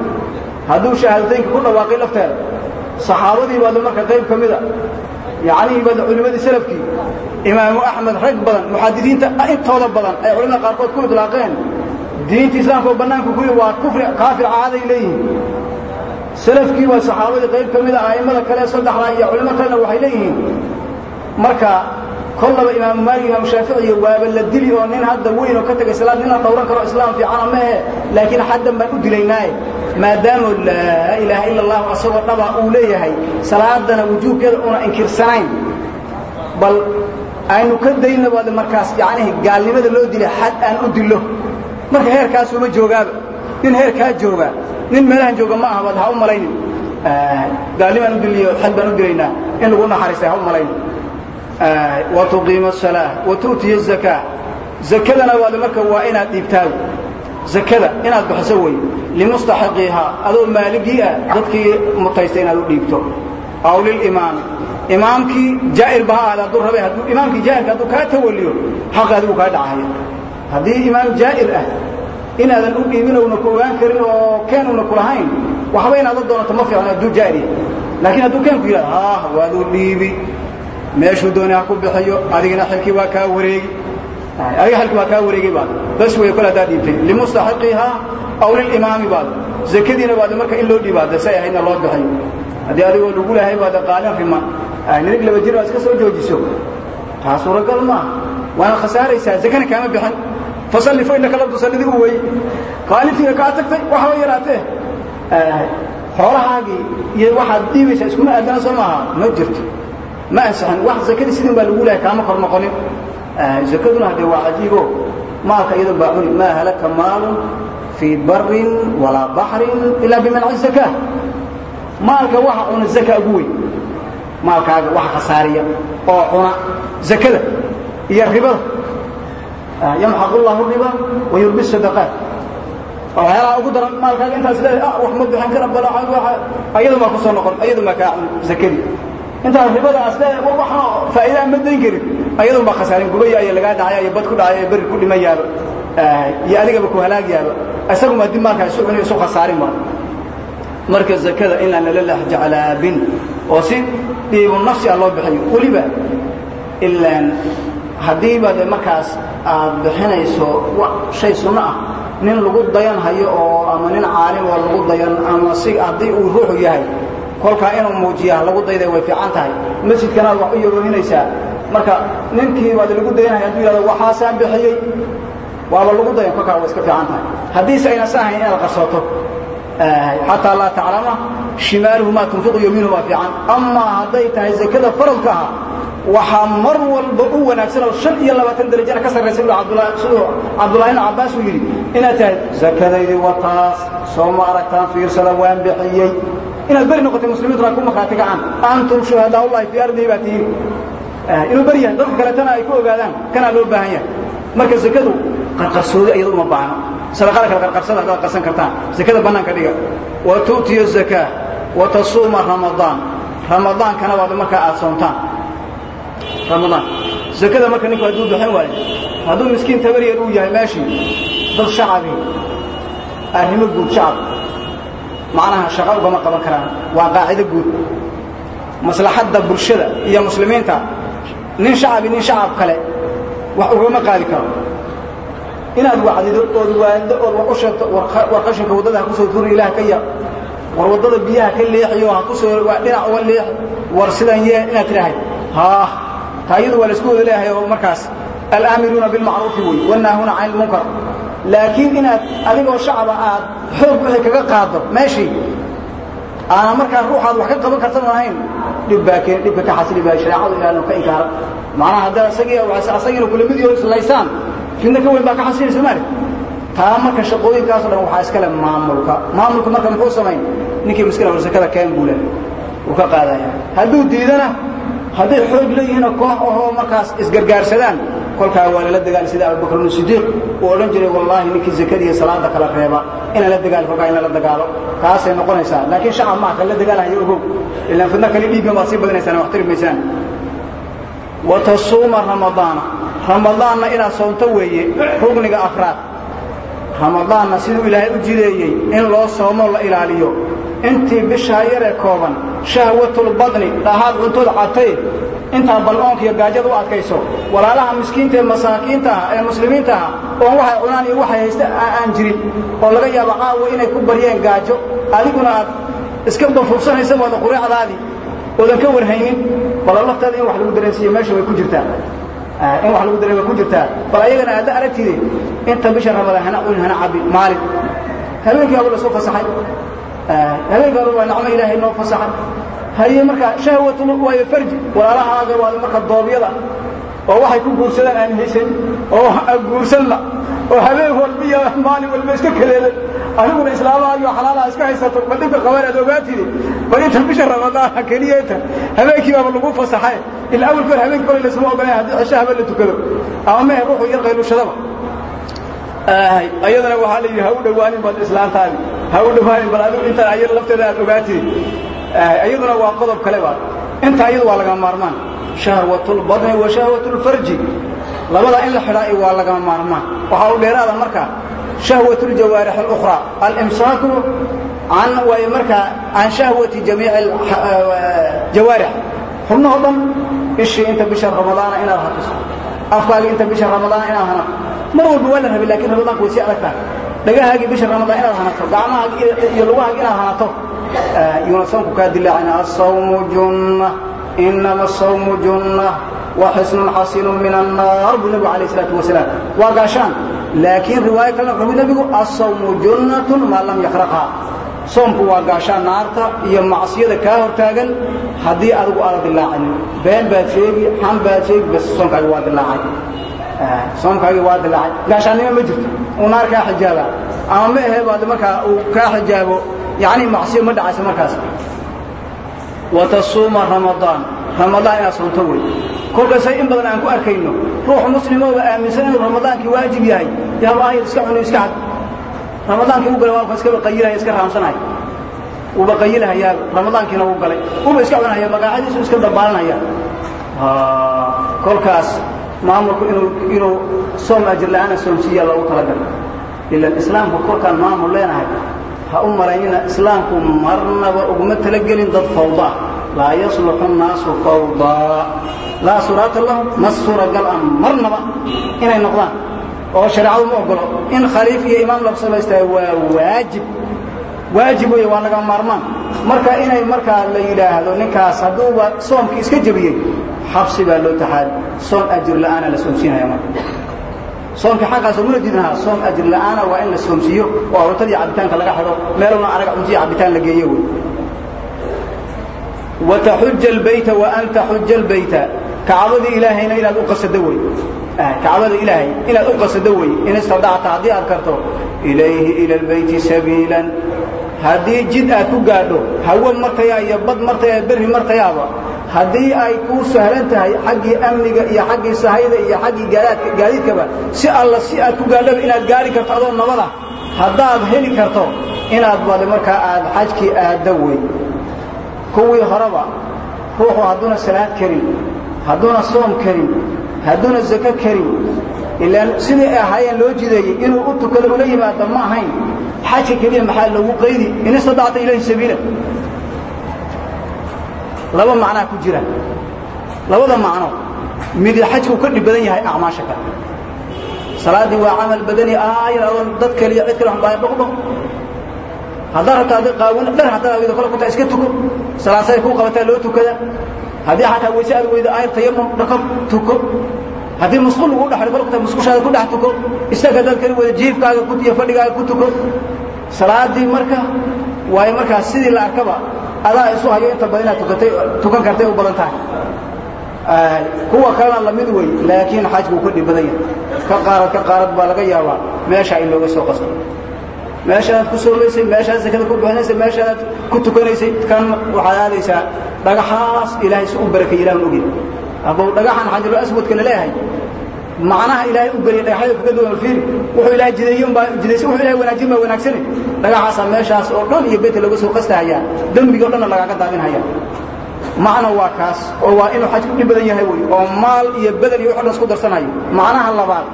hadduu shahaadateynka ku dhawaaqay lafteeda saxaabadii baade marka qayb ka mida baade culimmadii salafkii imaamu axmed rag badan muxadisiinta intooda badan ay culimada qaarkood ku idlaaqeen. Diinta islaamka oo bannaanka ku waa kufri kaafir caaday leeyihiin. Salafkii waa saxaabadii qayb ka mida a'immada kale saddexda iyo culimo kalena waxay leeyihiin. Marka kollaba imaamu maalik imaamu shaafici iyo waaba la dili oo nin hadda weyn oo ka tegay salaad nin la dhawran karo islaam fiicana maahe laakiin xaddan baan u dilaynaaye maadaamuu laa ilaaha ila allahu asagoo dhabaa uu leeyahay salaadana wujuubkeeda una inkirsanayn bal aynu ka dayna baad markaas yacnii gaalnimada loo dila xad aan u dillo. Marka heerkaasuma joogaaba nin heerkaa jooga nin meelahan jooga ma aha baad ha u malaynin. Gaalnimaan u diliyo xad baan u dilaynaa in lagu naxariistay ha u malaynin. Watuqiima asalaa watu'tiya zakaa zakadana waad marka waa inaad dhiibtaado zakada inaad bixiso wey limustaxiqiihaa adoo maaligii ah dadkii mutaysta inaad u dhiibto. Aw lilimaami imaamkii jaa'irba ha ahaada hadduu rabay hadduu imaamkii jaa'irka hadduu kaa tawaliyo xaqi adigu kaa dhacaya. Haddii imaam jaa'ir ah inaadan u dhiibin ouna ku ogaan karin oo keen una kulahayn waxba inaada doonato ma fiicno hadduu jaa'ir yahay. Laakiin hadduu keen ku yidhahdo haah waaduu dhiibi. Meeshuu dooni ha ku bixiyo adigina xilkii waa kaa wareegi adiga xilkii waa kaa wareegay baad. Bas wey kol haddaa dhiibtay limustaxiqihaa aw lilimaami baad. Zakadiina baad marka in loo dhiibaada say ahaydna loo bixiyo haddii adigoo lagu lahay baad qaalin riman nidig laba jir baad iska soo joojiso. Taa suuragal maaha waana khasaaraysaa. Zakana kaama bixin. Fasalli fa innaka lam tusallidi u wey. Qaalintiina kaa tagtay waxba yaraatee. Xoolahaagii iyo waxaad dhiibaysaa iskuma aadana soo maaha. Ma jirto. Ma ansixin wax zakadii sidin baa lagu lahay kaama kor noqonin zakaduna haddee waa cajiibo maalka iyadan baa cuni maa halaka maalun fii barin walaa baxrin ilaa bimanci zaka maalka waxa cuna zaka ugu weyn. Maalkaaga waxa khasaariya oo cuna zakada iyo ribada. Yamxaq llahu riba wa yurbi sadaqaat. Waxyaalaha ugu daran maalkaaga intaas leedahay ah wax ma bixin kara balacad waxa ayadu maa ku soo noqon ayadu maa kaa cun zakadii. Intaas ribada as leedahay war waxna faa'iidaa ma dayn karin ayadun baa khasaarin gubaya iyo lagaa dhacaya iyo bad ku dhacaya iyo beri ku dhimayaaba iyo adigaba ku halaagayaaba isaguma dib maalkaa isu cuni isu khasaarin ba marka zakada inaan lala lex jeclaabin oo si dhiibu nafsi ah loo bixiyo weliba ilaan haddiiba de markaas aad bixinayso shay sunno ah nin lagu dayan hayo oo ama nin caalim oo lagu dayan ama si haddii uu ruuxu yahay kolkaa inuu muujiya lagu dayday way fiican tahay. Masjidkanaad wax u yogoohinaysaa marka ninkii baad lagu dayanaya hadduu yihahdo waxaasaan bixiyey. Waaba lagu dayan kolkaa way iska fiican tahay. Haddiise ayna sa ahayn inaad qarsooto xataa laa taclama shimaaluhu maa tunfiqu yamiinuhu waa fiican. Amaa hadday tahay zakada faradka aha waxaa mar walba u wanaagsan oo shan iyo labaatan darajana ka sarraysa siduu cabdullahi ibn cabbaas uu yidhi inaad tahay zakadaydii wataas soo ma aragtaan fiirsada waan bixiyey. Inaad beri noqotay muslimiintuna ku markhaati kacaan antum shuhadaa ullahi fii ardihi baa tihiin inuu beri yahay dadka kaletana ay ku ogaadaan kanaa loo baahan yahay. Marka zakadu qarqarsoodi iyada uma baahno. Sadaqada kale qarqarsada haddaad qarsan kartaan zakada bannaanka dhiga. Wa tu'tiya zakaa wa tasuuma ramadaan ramadaankana waad markaa aad soomtaan ramadaan zakada marka ninku hadduu bixin waayo hadduu miskiin tabaryar uu yahay meeshii dad shacabi arrimo guud shacab. Macnaha shaqo ugama qaban karaan waa qaacido guud. Maslaxadda bulshada iyo muslimiinta nin shacabi nin shacab kale wax ugama qaadi karo. Inaad wacdido ood waado ood wax u sheegto war qashinka waddada ha ku soo tuuri ilaah ka yar. War waddada biyaha ka leexiyo ha ku soo dhinac uga leex. War sidan yee inaad tidhaahay haa taa iyadu waa la isku wada leeyahay oo markaas alaamiruuna bilmacruufi wey wannaahuuna cani ilmunkar laakiin inaad adigoo shacaba aad xoog wixii kaga qaaddo meeshii aana markaa ruuxaad wax ka qaban kartan ahayn dhib baa keen dhibka ka xasili baa shareecadu ilaalin ka inkaara macnaha haddaa isagii asagiina kula mid iyo islaysaan fidna ka weyn baa ka xasilaysa maali taa marka shaqooyinkaaso dhan waxaa iskale maamulka. Maamulka marka muxuu samayn? Ninkii miskiina warsakada keen buu leh uu ka qaadaya. Hadduu diidana hadday xoog leeyihiinoo koox ahoo markaas isgargaarsadaan kolkaa waa lala dagaal sida abubakr ibnu sidiiq uu odhan jiray wallaahi ninkii zakada iyo salaada kala reeba inaan la dagaalo kolkaa in lala dagaalo. Taasay noqonaysaa. Laakiin shacab maaha kan la dagaalahayo ogow. Ilaan fidno kale dhiiggan baad sii badinaysaan wax tiri maysaan. Wa tasuuma ramadaana. Ramadaanna inaad soonto weeye rugniga afraad. Ramadaanna siduu ilaahay u jideeyey in loo soomo la ilaaliyo. Intii bishaa yaree kooban shahwatulbadni dhahaad cuntood cabtay intaa bal'oonka iyo gaajada u adkayso walaalaha miskiinta ee masaakiinta ah ee muslimiinta ah oon waxay cunaan iyo waxay haysta aan jirin oo laga yaabo caawa inay ku baryeen gaajo adiguna aad iska banfursanaysa waada qureecdaadii oodan ka warhaynin bal laftaada in wax lagu dareensiiyo meesha way ku jirtaa. In wax lagu dareen way ku jirtaa. Bal ayagana aadda aragtide inta bisha ramadaan hana cun hana cabi maalin. Habeenkii aba la soo fasaxay. Habeenkii aba waa nacmo ilaahay noo fasaxay haye marka shahwatu waayo farji. Walaalahaaga waa marka doobyada. Oo waxay ku guursadaan aan haysan oo guursanla oo habeen walba iyo maalin walba iska kaleeday aniguna islaamahaagiyo xalaalaha iska haysato bal dhibka qabaan aad ogaatidi bal inta bisha ramadaana keliya inta. Habeenkii baaba lagu fasaxay. Ila awalkii hore habeenkii hore laysuma ogolay haddii cisho haben la tukado. Ama mehe ruuxu yar qayluushadaba ayadana waxaa la yidhi ha u dhowaanin baad islaantaadi ha u dhowaanin bal adigu intaan ayada lafteeda aad ogaatid iyaduna waa qodob kale baa inta iyadu waa lagama maarmaan. Shahwatulbadni wa shahwatulfarji labada in la xidhaa waa lagama maarmaan. Waxaa u dheeraada markaa shahwatuljawaarix alukhraa alimsaaku can way markaa can shahwati jamiici jawaarix. Xubnahoo dhan ishii inta bisha ramadaana inaad hakiso afkaagii inta bisha ramadaana inaad hanato. Mar walba waa la rabay laakiin ramadaanku way sii adag tahay dhagahaagii bisha ramadaan inaad hanato. Gacmahaagi iyo lugahaagi inaad hanato yuuna soonku kaa dilaacina asawmu junna inama asawmu junna wa xisnun xasinun min annaar buu nebigu alayh isalaatu wasalaam waa gaashaan laakiin riwaayo kalena wuxuu nebigu asawmu junnatun maa lam yakraqha soomku waa gaashaan naarta iyo macsiyada kaa hortaagan haddii adigu aada dilaacinin been baad sheegi xan baad sheegi bas soonkaagi waa dilaacay soomkaagii waa dilaacay gaashaannimo ma jirto uu naar kaa xijaaba ama ma ahe baad markaa uu kaa xijaabo yani macsiyo ma dhacayso markaas. Watasuuma ramadaan. Ramadaan inaad soonto wey. Kolkaasay in badan aan ku arkayno ruux muslimooba aaminsan inuu ramadaankii waajib yahay yaaba ayad iska cuno iska cad. Ramadaankii u galay waa iska qayilaya iska raamsanaya uuba qayilahayaa ramadaankiina uu galay. Uuba iska cunahaya magaacadiisu iska dabaalanaya kolkaas maamulku inuu soom ajir la'aana soomsiiya loogu talagalay. Ilan islaamku kolkaan maamul leenahay ha u malaynina islaamku marnaba uguma talagelin dad fawda. Ah laa yasluxu nnaasu fawdaa laa suraata lahum ma suuragal ah marnaba inay noqdaan. Oo shareecadu ma ogolo in khaliif iyo imaam la samaystaa waa waajib. Waajib weeye waa laga maarmaan. Marka inay markaa la yidhaahdo ninkaas hadduuba soomkii iska jebiyey xabsi baa loo taxaali soom ajir la'aana la soomsiinaya marka soomkii xaqaasoo muna diidnahaa soom ajir la'aana waa in la soomsiiyo oo cuntadii cabitaanka laga xidho meeluna anaga cuntiyi cabitaan la geeye wey. Wataxuja albayta wa an taxuja albayta. Kacbadii ilaahayna inaad u qasado wey. Kacbada ilaahay inaad u qasado wey. In istadacta haddii aad karto ilayhi ila albayti sabiilan. Haddii jid aad ku gaadho hawo martayaa iyo bad martayaa berri martayaaba haddii ay kuu sahlan tahay xaggii amniga iyo xaggii sahayda iyo xaggii gaadiidkaba si alla si aad ku gaadhaba inaad gaari karto adoo nabada haddaad heli karto inaad badi markaa aad xajkii aadda wey kuwii horeba ruuxu hadduuna salaad karin hadduuna soom karin hadduuna zako karin ilaan sidii ay ahaayeen loo jideeyey inuu u tukado ula yimaado ma ahayn. Xajka keliya maxaa loogu qaydi? In istadacta ilayhi sabiila laba macnaa ku jira. Labada macno midi xajku ka dhib badan yahay acmaasha kale salaaddii waa camal badani aayar adoon dad kaliya cid kale waxbaa dhaqdhaq haddaad rabto hadday qaawin dhar haddaad aweydo kale kutaa iska tuko. Salaasay kuu qabataa loo tukada. Haddii xataa weyse aad weydo aayar tayamum dhaqab tuko. Haddii musqul lagu dhex kale kutaa musqushaada ku dhex tuko. Isaga haddaad kali weydo jiifkaaga iyo fadhigaaga ku tuko. Salaadii marka waayo markaas sidii la arkaba adaa isu hayo inta badan inaad tukatay tukan kartay u badan tahay. Kuwa kalena la mid wey laakiin xajku uu ka dhib badan yahay. Ka qaarad ka qaarad baa laga yaabaa meesha in looga soo qasto meeshaanaad ku soomaysay meeshaad sakada ku bixinaysay meeshaanaad ku tukanaysay kan waxaad aadaysaa dhagaxaas ilaahay si u barakay ilahan ogey hadduu dhagaxan xajarul aswadka la leeyahay macnaha ilaahay u geliyay dhagaxyada kaga duwan fiiri. Wuxuu ilaahay jideeyey baa jideysay wuxuu ilaahay wanaajin baa wanaagsane dhagaxaasaa meeshaas oo dhan iyo beedka looga soo qastahayaa dembiga o dhanna lagaaga daadinhaya. Macna waa kaas oo waa inuu xaj ku dhib badan yahay wey oo maal iyo badan iyo wax dhan isku darsanayo. Macnaha labaad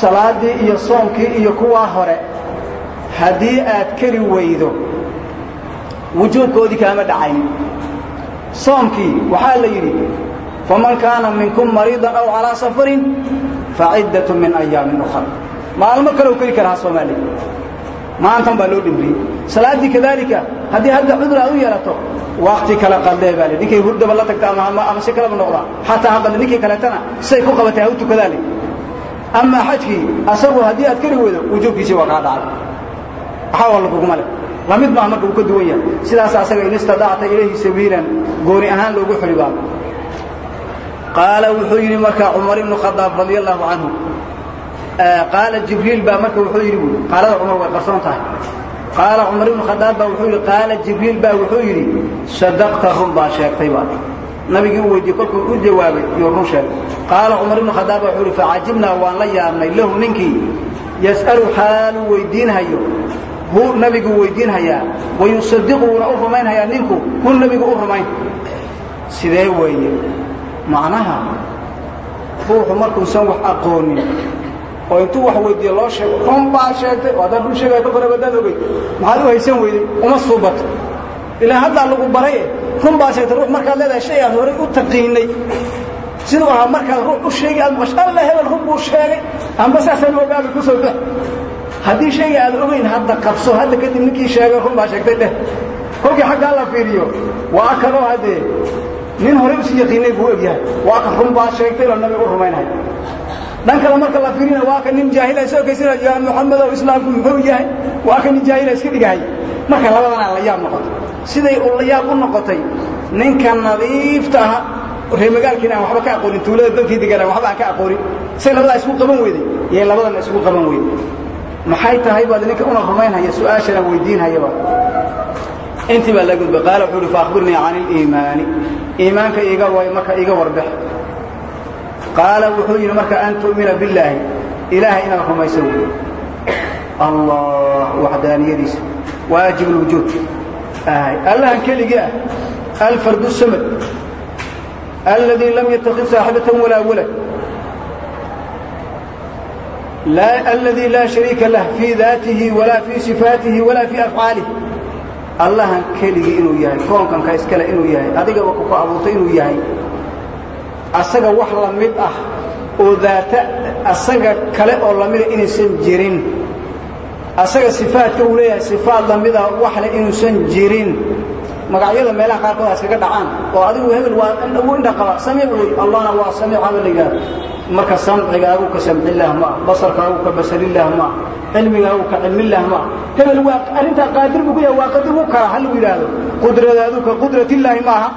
salaadii iyo soomkii iyo kuwaa hore haddii aad keri weydo wujuubkoodii kaama dhacayn soomkii waxaa la yidhi faman kaana minkum mariidan aw calaa safarin faciddatun min ayaamin ukhar maalmo kaleu keli karaa soomaaliya maantan baa loo dhimriyey salaaddii kadaalika haddii hadda cudur aad u yeelato wakti kala qaldee baa le. Ninkay hurdaba la tagta ama si kalaba noqdaa xataa haqalde ninkii kaleetana say ku qabatay ha u tukadaa le. Amaa xajkii asagu haddii aad keri weydo wujuubkiisii waa kaa dhacay waxaa waa laguguma leh la mid maaha marka uu ka duwan yahay. Sidaas asaga in istadacta ilayhi sabiilan gooni ahaan loogu xuli baa qaala wuxuu yidhi marka cumar ibnu khadaab radia allahu canhu qaala jibriil baa marka wuxuu yidhi buui qaalada cumar way qarsoon tahay. Qaala cumar ibnu khadaab baa wuxuu yidhi qaala jibriil baa wuxuu yidhi sadaqta run baa sheegtay baa. Nabigii u weydiiyey kolkuu u jawaabay iyo run sheegay qaala cumar ibnu khadaab wuxuu ihi facajibnaa waan la yaabnay lahu ninkii. Yas'alu xaaluu weydiinhayo. Hu nabiguu weydiinhayaa. Wayusadiquuna u rumaynhayaa ninku. Hu nebigu u rumayn. Sidee weeye macnaha? Ruuxu markuusan wax aqoonin oo intuu wax weydiiye loo sheego run baa sheegtay oo haddaad run sheegaya kolka hore haddaad ogey maxaad u haysan weyday uma suubato ilaa haddaa lagu baray run baa sheegtay ruux markaad leedahay shay aad horay u taqiinay. Siduu ahaa markaad ruux u sheegay aad maqasho hebel run buu sheegay amba saasaan ogaabay ku soo bax haddii shayga aad ogeyn hadda qabso hadda kadib ninkii sheegay run baa sheegtay dheh kolkii xaggaa la fiiriyo waa kanoo haddee nin horey u sii yaqiinay buu egyahay. Waa ka run baa sheegtay oo nabiga u rumaynhay dhan kale marka la fiirina waa ka nin jaahila is okaysina yaa muxamedow islaamku muxuu yahay. Waa ka nin jaahila iska dhigahay. Marka labadana la yaab noqotay. Siday u la yaab u noqotay ninka nadiifta aha reemagaalkiina aan waxba ka aqoonin tuulada dadkii deganaa waxba aan ka aqoonin. Say labadaa isku qaban weyday yay labadana isku qaban weyday maxay tahay baad ninka una rumaynhaya su'aashana weydiinhayaba intii baa la gudbay. Qaala wuxuu uhi faakbirnii can اliimaani iimaanka iga marka iga warbax qaala wuxuu yidhi marka an tu'mina billaahi ilaahay inaad rumayso. Wey allah waxdaaniyadiisa waajib اlwujuud allahan keligii ah alfardu samad. Aladii lam yatakid saaxibatan walaa walad. Aladii laa shariika lah fii daatihi walaa fii sifaatihi walaa fii afcaalihi allahan keligii inuu yahay koonkan ka iskale inuu yahay adigaba ku abuurtay inuu yahay asaga wax la mid ah oo daata asaga kale oo lamida inaysan jirin. Asaga sifaadka uu leeyahay sifaad lamida waxle inuusan jirin magacyada meelaha qaarkood a iskaga dhacaan oo adigu hebel waa uu indha qaba samiic wey allahna waa samiic haba la yidhahdo marka samcigaagu ka samcillaah ma ah basarkaagu ka basarillaah ma ah cilmigaagu ka cilmillaah ma. Ah hebel waa arrintaa qaadir buu ku yahay waa qadir u kara ha lagu yidhaahdo. Qudradaadu ka qudratillaahi ma aha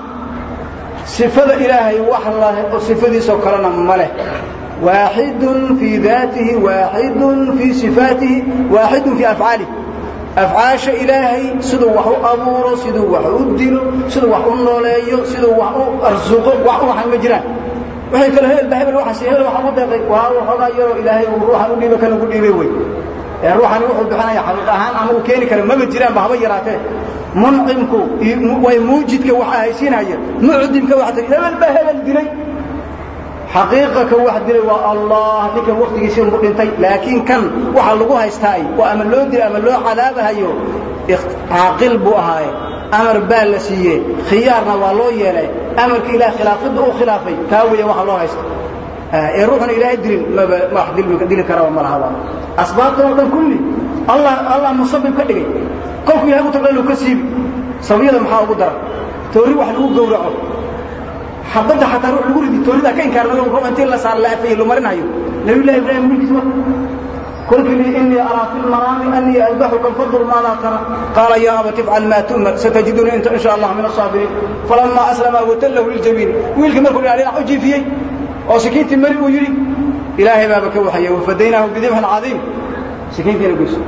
sifada ilaahay wax oo sifadiisoo kalena ma leh. Waaxidun fii daatihi waaxidun fii sifaatihi waaxidun fii afcaalihi afcaasha ilaahay siduu wax u abuuro siduu wax u dilo siduu wax u nooleeyo siduu wax u arsuqo wax u waxan ma jiraan. Waxay kale hebel ba hebel waxaas hebel waxa u deeqay waa waxoogaa yaroo ilaahay uu ruuxan u dhiiba kan ugu dhiibay wey ee ruuxani wuxuu bixinaya xaqiiq ahaan ama uu keeni kara maba jiraan ba haba yaraatee. Muncimku way muujidka waxa haysiinaya mucdimka tiri hebel ba hebel dilay xaqiiqaka wax dilay waa allah. Ninkan waktigiisii unbu dhintay. Laakiin kan waxa lagu haystaay oo ama loo dilay ama loo cadaabahayo caaqil buu ahaaye. Amar baa la siiyey. Khiyaarna waa loo yeelay. Amarka ilaah khilaafidda uu khilaafay kaa weya waxa loo haysta ee ruuxuna ilaahay dilin maba wax dili karaba ma lahaba asbaabtan oo dhan kulli allah allah musabib ka dhigay. Kolku ilahay u inuu ka siibi sabiyada maxaa ugu daran toori wax lagu gowraco xabadda xataa ruux lagu ridi tooridaa ka inkaarnayo ruux intii la saar la afayey lo marinhayo nabiyullahi ibraahim wiilkiis marka kolkii lii innii araa fi lmanaami annii adbaxuka fandur maadaa tara. Qaala yaa abati ifcal maa tu'mar satajiduni inta in sha allah min asaabiriin falammaa aslama watallahu liljabiin wiilkii markuu dhinac dhinac u jiifiyey? Oo sikiintii mari uu yidhi ilaahay baaba ka waxayey wafadaynaahu bidibxin cadiim. Sikiintiina guyso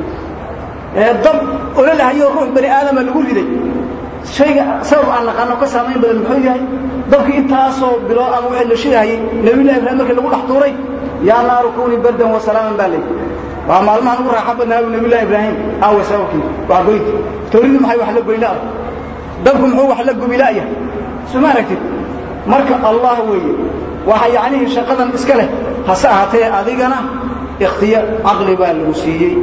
ee dab ololahayo ruux bani aadama lagu riday shayga sabab aan naqaano ka saamayn badan muxuu yahay dabkii intaasoo biloo ama wixii la shidahayey nabiyullahi ibraahim markii lagu dhex tuuray yaa naaru kuuni bardan wa salaaman baa leeyi waa maalmahan ugu raaxa badnaa bu nabiyullahi ibraahim. Aawe sababkii waa goynti tawridu maxay wax la goyla ah dabku muxuu wax la gubila'ya suma aragtid marka allah weeye waxa yacnihii shaqadan iska leh hase ahaatee adigana ikhtiya caqli baa lagu siiyey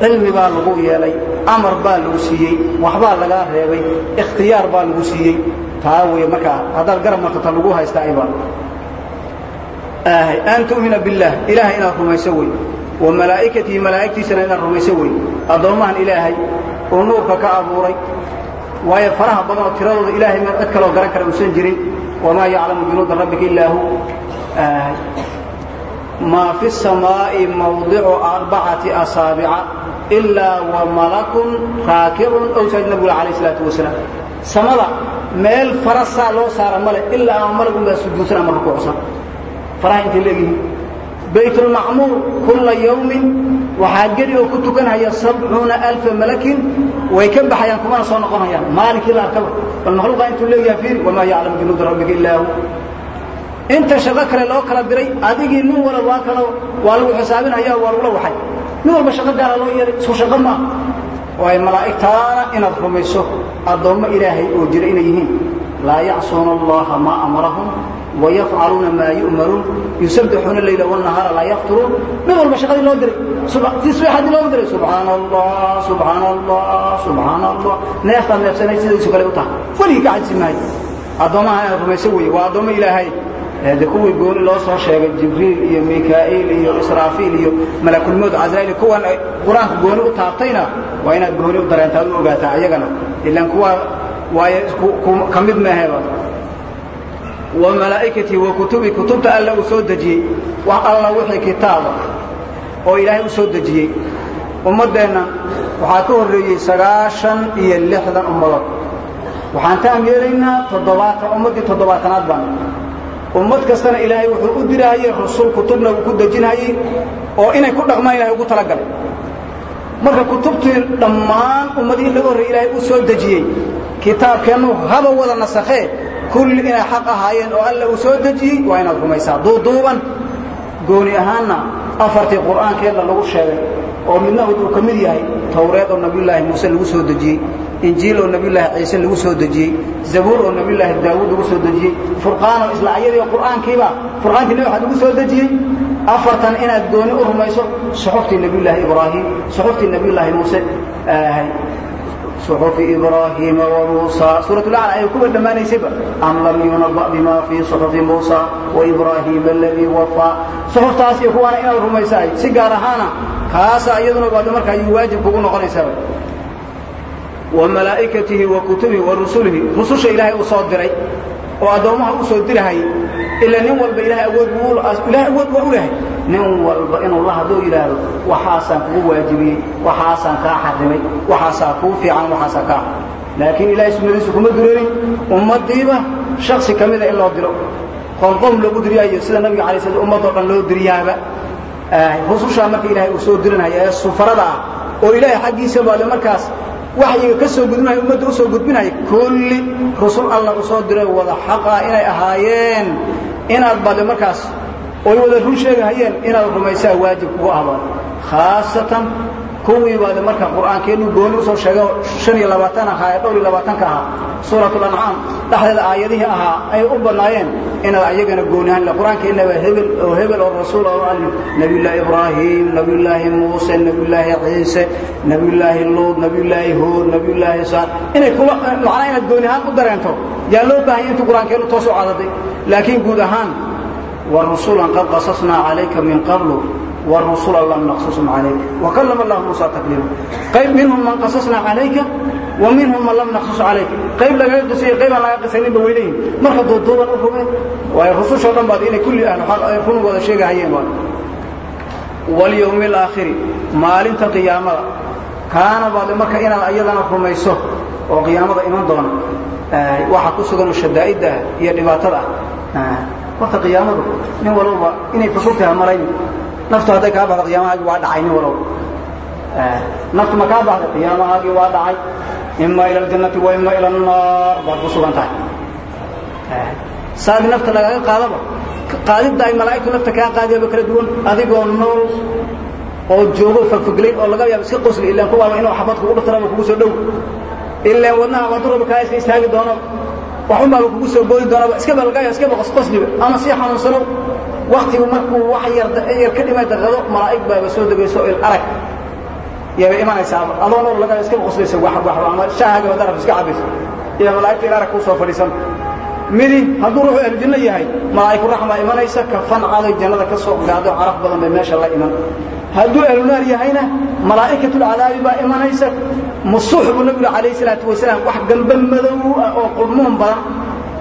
cilmi baa lagu yeelay amar baa lagu siiyey waxbaa lagaa reebay ikhtiyaar baa lagu siiyey taa wey markaa haddaad garab marto ta lagu haysta ayba an tu'mina billaah ilaahay inaad rumayso wey wa malaa'ikatihi malaa'igtiisana inaad rumayso wey addoommahan ilaahay oo nuurka ka abuuray waayo faraha badan oo tiradooda ilaahay ma cid kaloo garan kara uusan jirin wamaa yaclamu junuuda rabbika illaa hu maa fi الsamaaءi mawdicu arbacati asaabica ilaa wmalakun raakicun ow saajid nabigu le alayh salaatu wasalaam samada meel fara saa loo saara male ilaa ama malagun baa sujuudsan ama rukuucsan faraha intay leegihiin baytulmacmuur kulla yawmin waxaa geli oo ku tukanhaya sabcuuna alfa malakin way ka baxayaan kumana soo noqonayaan maalinkii la arkaba bal makhluuqaa intuu leeyaha fiir wamaa yaclamu junuuda rabbika illaa hu inta shaqo kale loo kala diray adigii nin wala waa kalo waa lagu xisaabinhayaa waa lagula waxay nin walba shaqo gaara loo yeelay isku shaqo maaha waayo malaa'igtaana inaad rumayso addoommo ilaahay oo jira inay yihiin. Laa yacsuuna allaha maa amarahum wayafcaluuna maa yu'maruun yusabbixuuna leyla wanahaara laa yaqturuun mid walba shaqadii loo diray tii looga diray subxaana allah subxaana allah subxaana allah neeftaad neefsanay sidaysu kale u tahay. Weligii ka cajsi maayo. Addoommaha inaad rumayso waa addoommo ilaahay de kuwii gooni loo soo sheegay jibriil iyo mikaa'iil iyo israafiil iyo malakulmood casraa'il kuwan qur'aanka gooni u taabtayna waa inaad gooni u dareentaa u ogaataa ayagana ilaan kuwa waaye ka mid maaheba wa malaa'ikatii wa kutubii kutubta alla uu soo dejiyey wax alla wixii kitaaba oo ilaahay u soo dejiyey. Ummaddeenna waxaa ka horreeyey sagaashan iyo lixdan ummadood. Waxaan taam yeelaynaa toddobaatan ummaddii toddobaatanaad baan ummad kastana ilaahay wuxuu u dirahayey rasul kutubna uu ku dejinhayey oo inay ku dhaqmaan ilahay ugu talagalay marka kutubtii dhammaan ummadihii laga horreyey ilaahay u soo dejiyey kitaabkeennu haba wada nasakhee kulli inay xaq ahaayeen oo alla uu soo dejiyey waa inaad rumaysaa. Duuduuban gooni ahaanna afartii qur'aankeedna lagu sheegay oo midna uu ka mid yahay tawreed oo nabiyulaahi muuse lagu soo dejiyey injiil oo nabiyulaahi ciise lagu soo dejiyey zabuur oo nabiyulaahi daawuud lagu soo dejiyey furqaan oo isla ayadii qur'aankiiba furqaankii nabi waxaa lagu soo dejiyey afartan inaad gooni u rumayso suxuftii nabiyulaahi ibraahim suxuftii nabiyulaahi muuse ahay صحف إبراهيم وموسى سورة الأعلى أي كبر لما نيسبة أم لم ينبأ بما في صحف موسى وإبراهيم الذي وفى صحف تاسي كوانا إنا الرميساي سيقار هانا taasa iyaduna baad marka ayay waajib kugu noqonaysaa. Wa malaa'ikatihi wa kutubihi wa rusulihi. Rususha ilaahay u soo diray oo addoommaha u soo dirahay ila nin walba ilaahay awood ilahay awood waa u yahay nin walba inuu la hadduu yidhaahdo waxaasaan kugu waajibiyey waxaasaan kaa xarimay waxaasaa kuu fiican waxaasaa kaa laakiin ilaahay sunnadiisu kuma dureerin ummaddiiba shaksi ka mida ah in loo diro qonqon loogu diriyaayo sida nabiga alay sl ummadoo dhan loo diriyaaba rusushaa marka ilaahay uu soo dirinaya ee sufarada ah oo ilaahay xaggiisa baale markaas waxyiga ka soo gudbinaya ummadda u soo gudbinaya kulli rusul alla u soo diray wada xaqah inay ahaayeen. Inaad baale markaas oy wada run sheegahayeen inaad rumaysaa waajib kugu ahbaad khaasatan kuwii baade marka qur'aankeennu gooni u soo sheega shan iyo labaatan ahaa ee dhowr iyo labaatanka ahaa suuratul ancaam dhexdeeda aayadihii ahaa ay u badnaayeen inaad ayagana gooni ahaan qur'aankeennaba hebel oo hebel oo rasuul oo ali nabiyullaahi ibraahim nabiyullaahi muuse nabiyullaahi ciise nabiyullaahi luud nabiyullaahi huud nabiyullaahi saar inay kuwa macnaa inaad gooni ahaan u dareento yaa loo baahanya intuu qur'aankeennu toos u cadaday laakiin guud ahaan ورسولا قد قصصنا عليك من قبل والرسل لم نقصصهم عليك وكلم الله موسى تكليما قيب منهم من قصصنا عليك ومنهم من لم نقصص عليك قيب لغا قصي قيب لا قصين بويلين marka duuduuban u rumay way rususha dhan baad inay kulli ahlu xaq ay run wada sheegayeen waa wal yawmil aakhir maalinta qiyaamada kaana baad marka inaad ayadana rumayso oo qiyaamada iman doona waxa ku sugan shadaa'ida iyo dhibaatada horta qiyaamadu nin walba inay kusurtaha malayn naftu hadday kaa baxdo qiyaamahaagii waa dhacay nin walba naftu ma kaa baxday qiyaamahaagii waa dhacay. Ima ila aljannati wa ima ila annaar baad ku sugan tahay. Saadi nafta lagaga qaadaba qaadidda ay malaa'igtu nafta kaa qaadiyaba kala duwan adigoo nool oo joogo fagfaglayn oo laga yaabo iska qosli ilaan kuwaaba inuu xabad kugu dhataraba kugu soo dhow. Ilaan wadnaha waduraba kaa iska istaagi doono waxunbaaba kugu soo boodi doonaba iska balgaya iska boqosqosliba ama sii xanuunsano waktigu markuu wax yar ka dhimay daqiiqado malaa'ig baaba soo degayso il arag. Yaba imanaysaaba adoo nool laga iska boqoslaysa wax wax ama shaahaaga daraf iska cabayso iyo malaa'igta il arag kuu soo fadhiisan midi hadduu ruuxu ahlu janno yahay malaa'iku raxmaa imanaysa kafan caday jannada ka soo gaado caraf badan bay meesha la iman. Hadduu ahlu naar yahayna malaa'ikatul cadaabi baa imanaysa. Musuux buu nabigu calayhi salaatu wasalaam wax gamba madow ah oo qurmuun badan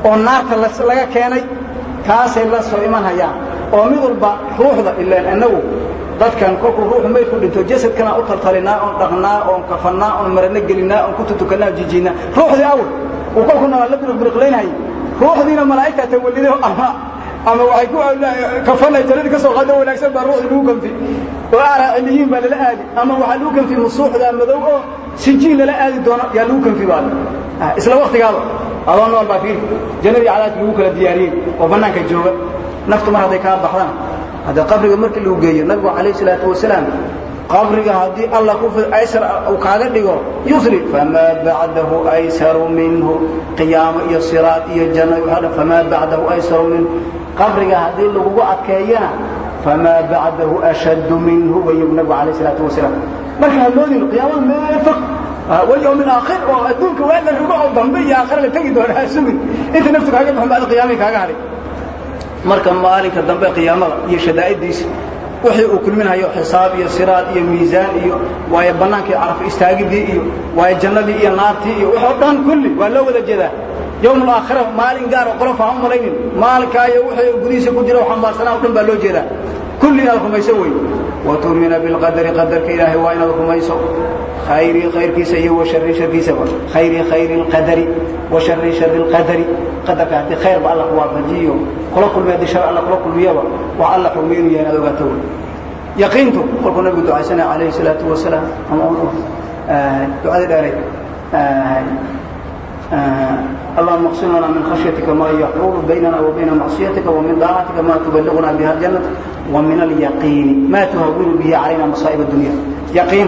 oo naarta laga keenay kaasay la soo iman hayaan oo mid walba ruuxda ilaan annagu dadkan kolkuu ruuxu maydku dhinto jasadkana u taltalinaa oon dhaqnaa oon kafannaa oon marano gelinaa oon ku tutukannaa o jijiinaa ruuxdii awr uu kolku nala la biriqbiriqlaynayay ruuxdiina malaa'igtaa tawalliday ama ama waxay ku kafanay jannadii ka soo qaado wanaagsan baa ruuxii lagu kanfi oo aara ciliyiin baa lala aadi ama waxaa lagu kanfi musuuxda madow oo sijiin lala aadi doono yaa lagu kanfi baa isla waktigaaba adoo nool baa fiiri. Jannadii cadaadki lagu kala diyaariyey oo bannaanka jooga naftu mar hadday kaa baxdana hadda qabriga markii lagu geeyo nabigu calayhi salaatu wasalaam qabriga haddii alla aysar uu kaaga dhigo yusri. Famaa bacdahu aysaru minhu. Qiyaamo iyo siraad iyo janno famaa bacdahu aysaru minhu. Qabriga haddii lagugu adkeeyana famaa bacdahu ashaddu minhu wayu nabigu calayhi salaatu wasalaam. Marka hadloodin qiyaamada meel fog. Walyawm alaakhir oo adduunka waa la rugo oo dambe iyo aakhira la tegi doona ha sugin. Inta naftu kaaga baxo bacda qiyaamihii kaaga hadhay. Marka maalinka dambe qiyaamada iyo shadaa'iddiisa wixii uu kulminayo xisaab iyo siraad iyo miisaan iyo waayo bannaankii carafo istaagidii iyo waayo jannadii iyo naartii iyo wixoo dhan kulli waa loo wada jeedaa. Yowm alaakhira maalin gaar oo qolof aan u malaynin maalinkaa iyo wixii gudihiisa ku jira oo xambaarsanaa o dhan baa loo jeedaa kulli rumayso wey. Wa tu'mina bilqadari qadarka ilaahay waa inaad rumayso. Khayrii khayrkiisa iyo wa sharri sharkiisaba khayrii khayri lqadari wa sharri sharri lqadari qadarka haddii khayrba alla ku waafajiyo. Kula kulmiya haddii shar alla kula kulmiyaba wax alla xugmiyo inuu yahay inaad ogaato wey. Yaqiintu kolkuu nabigu ducaysanaya calayhi salaatu wasalaam ama ducadii dheeray اللهم اقسم لنا من خشيتك ما يحول بيننا وبين معصيتك ومن طاعتك ما تبلغنا بها الجنة ومن اليقين ما تهون به علينا مصائب الدنيا يقين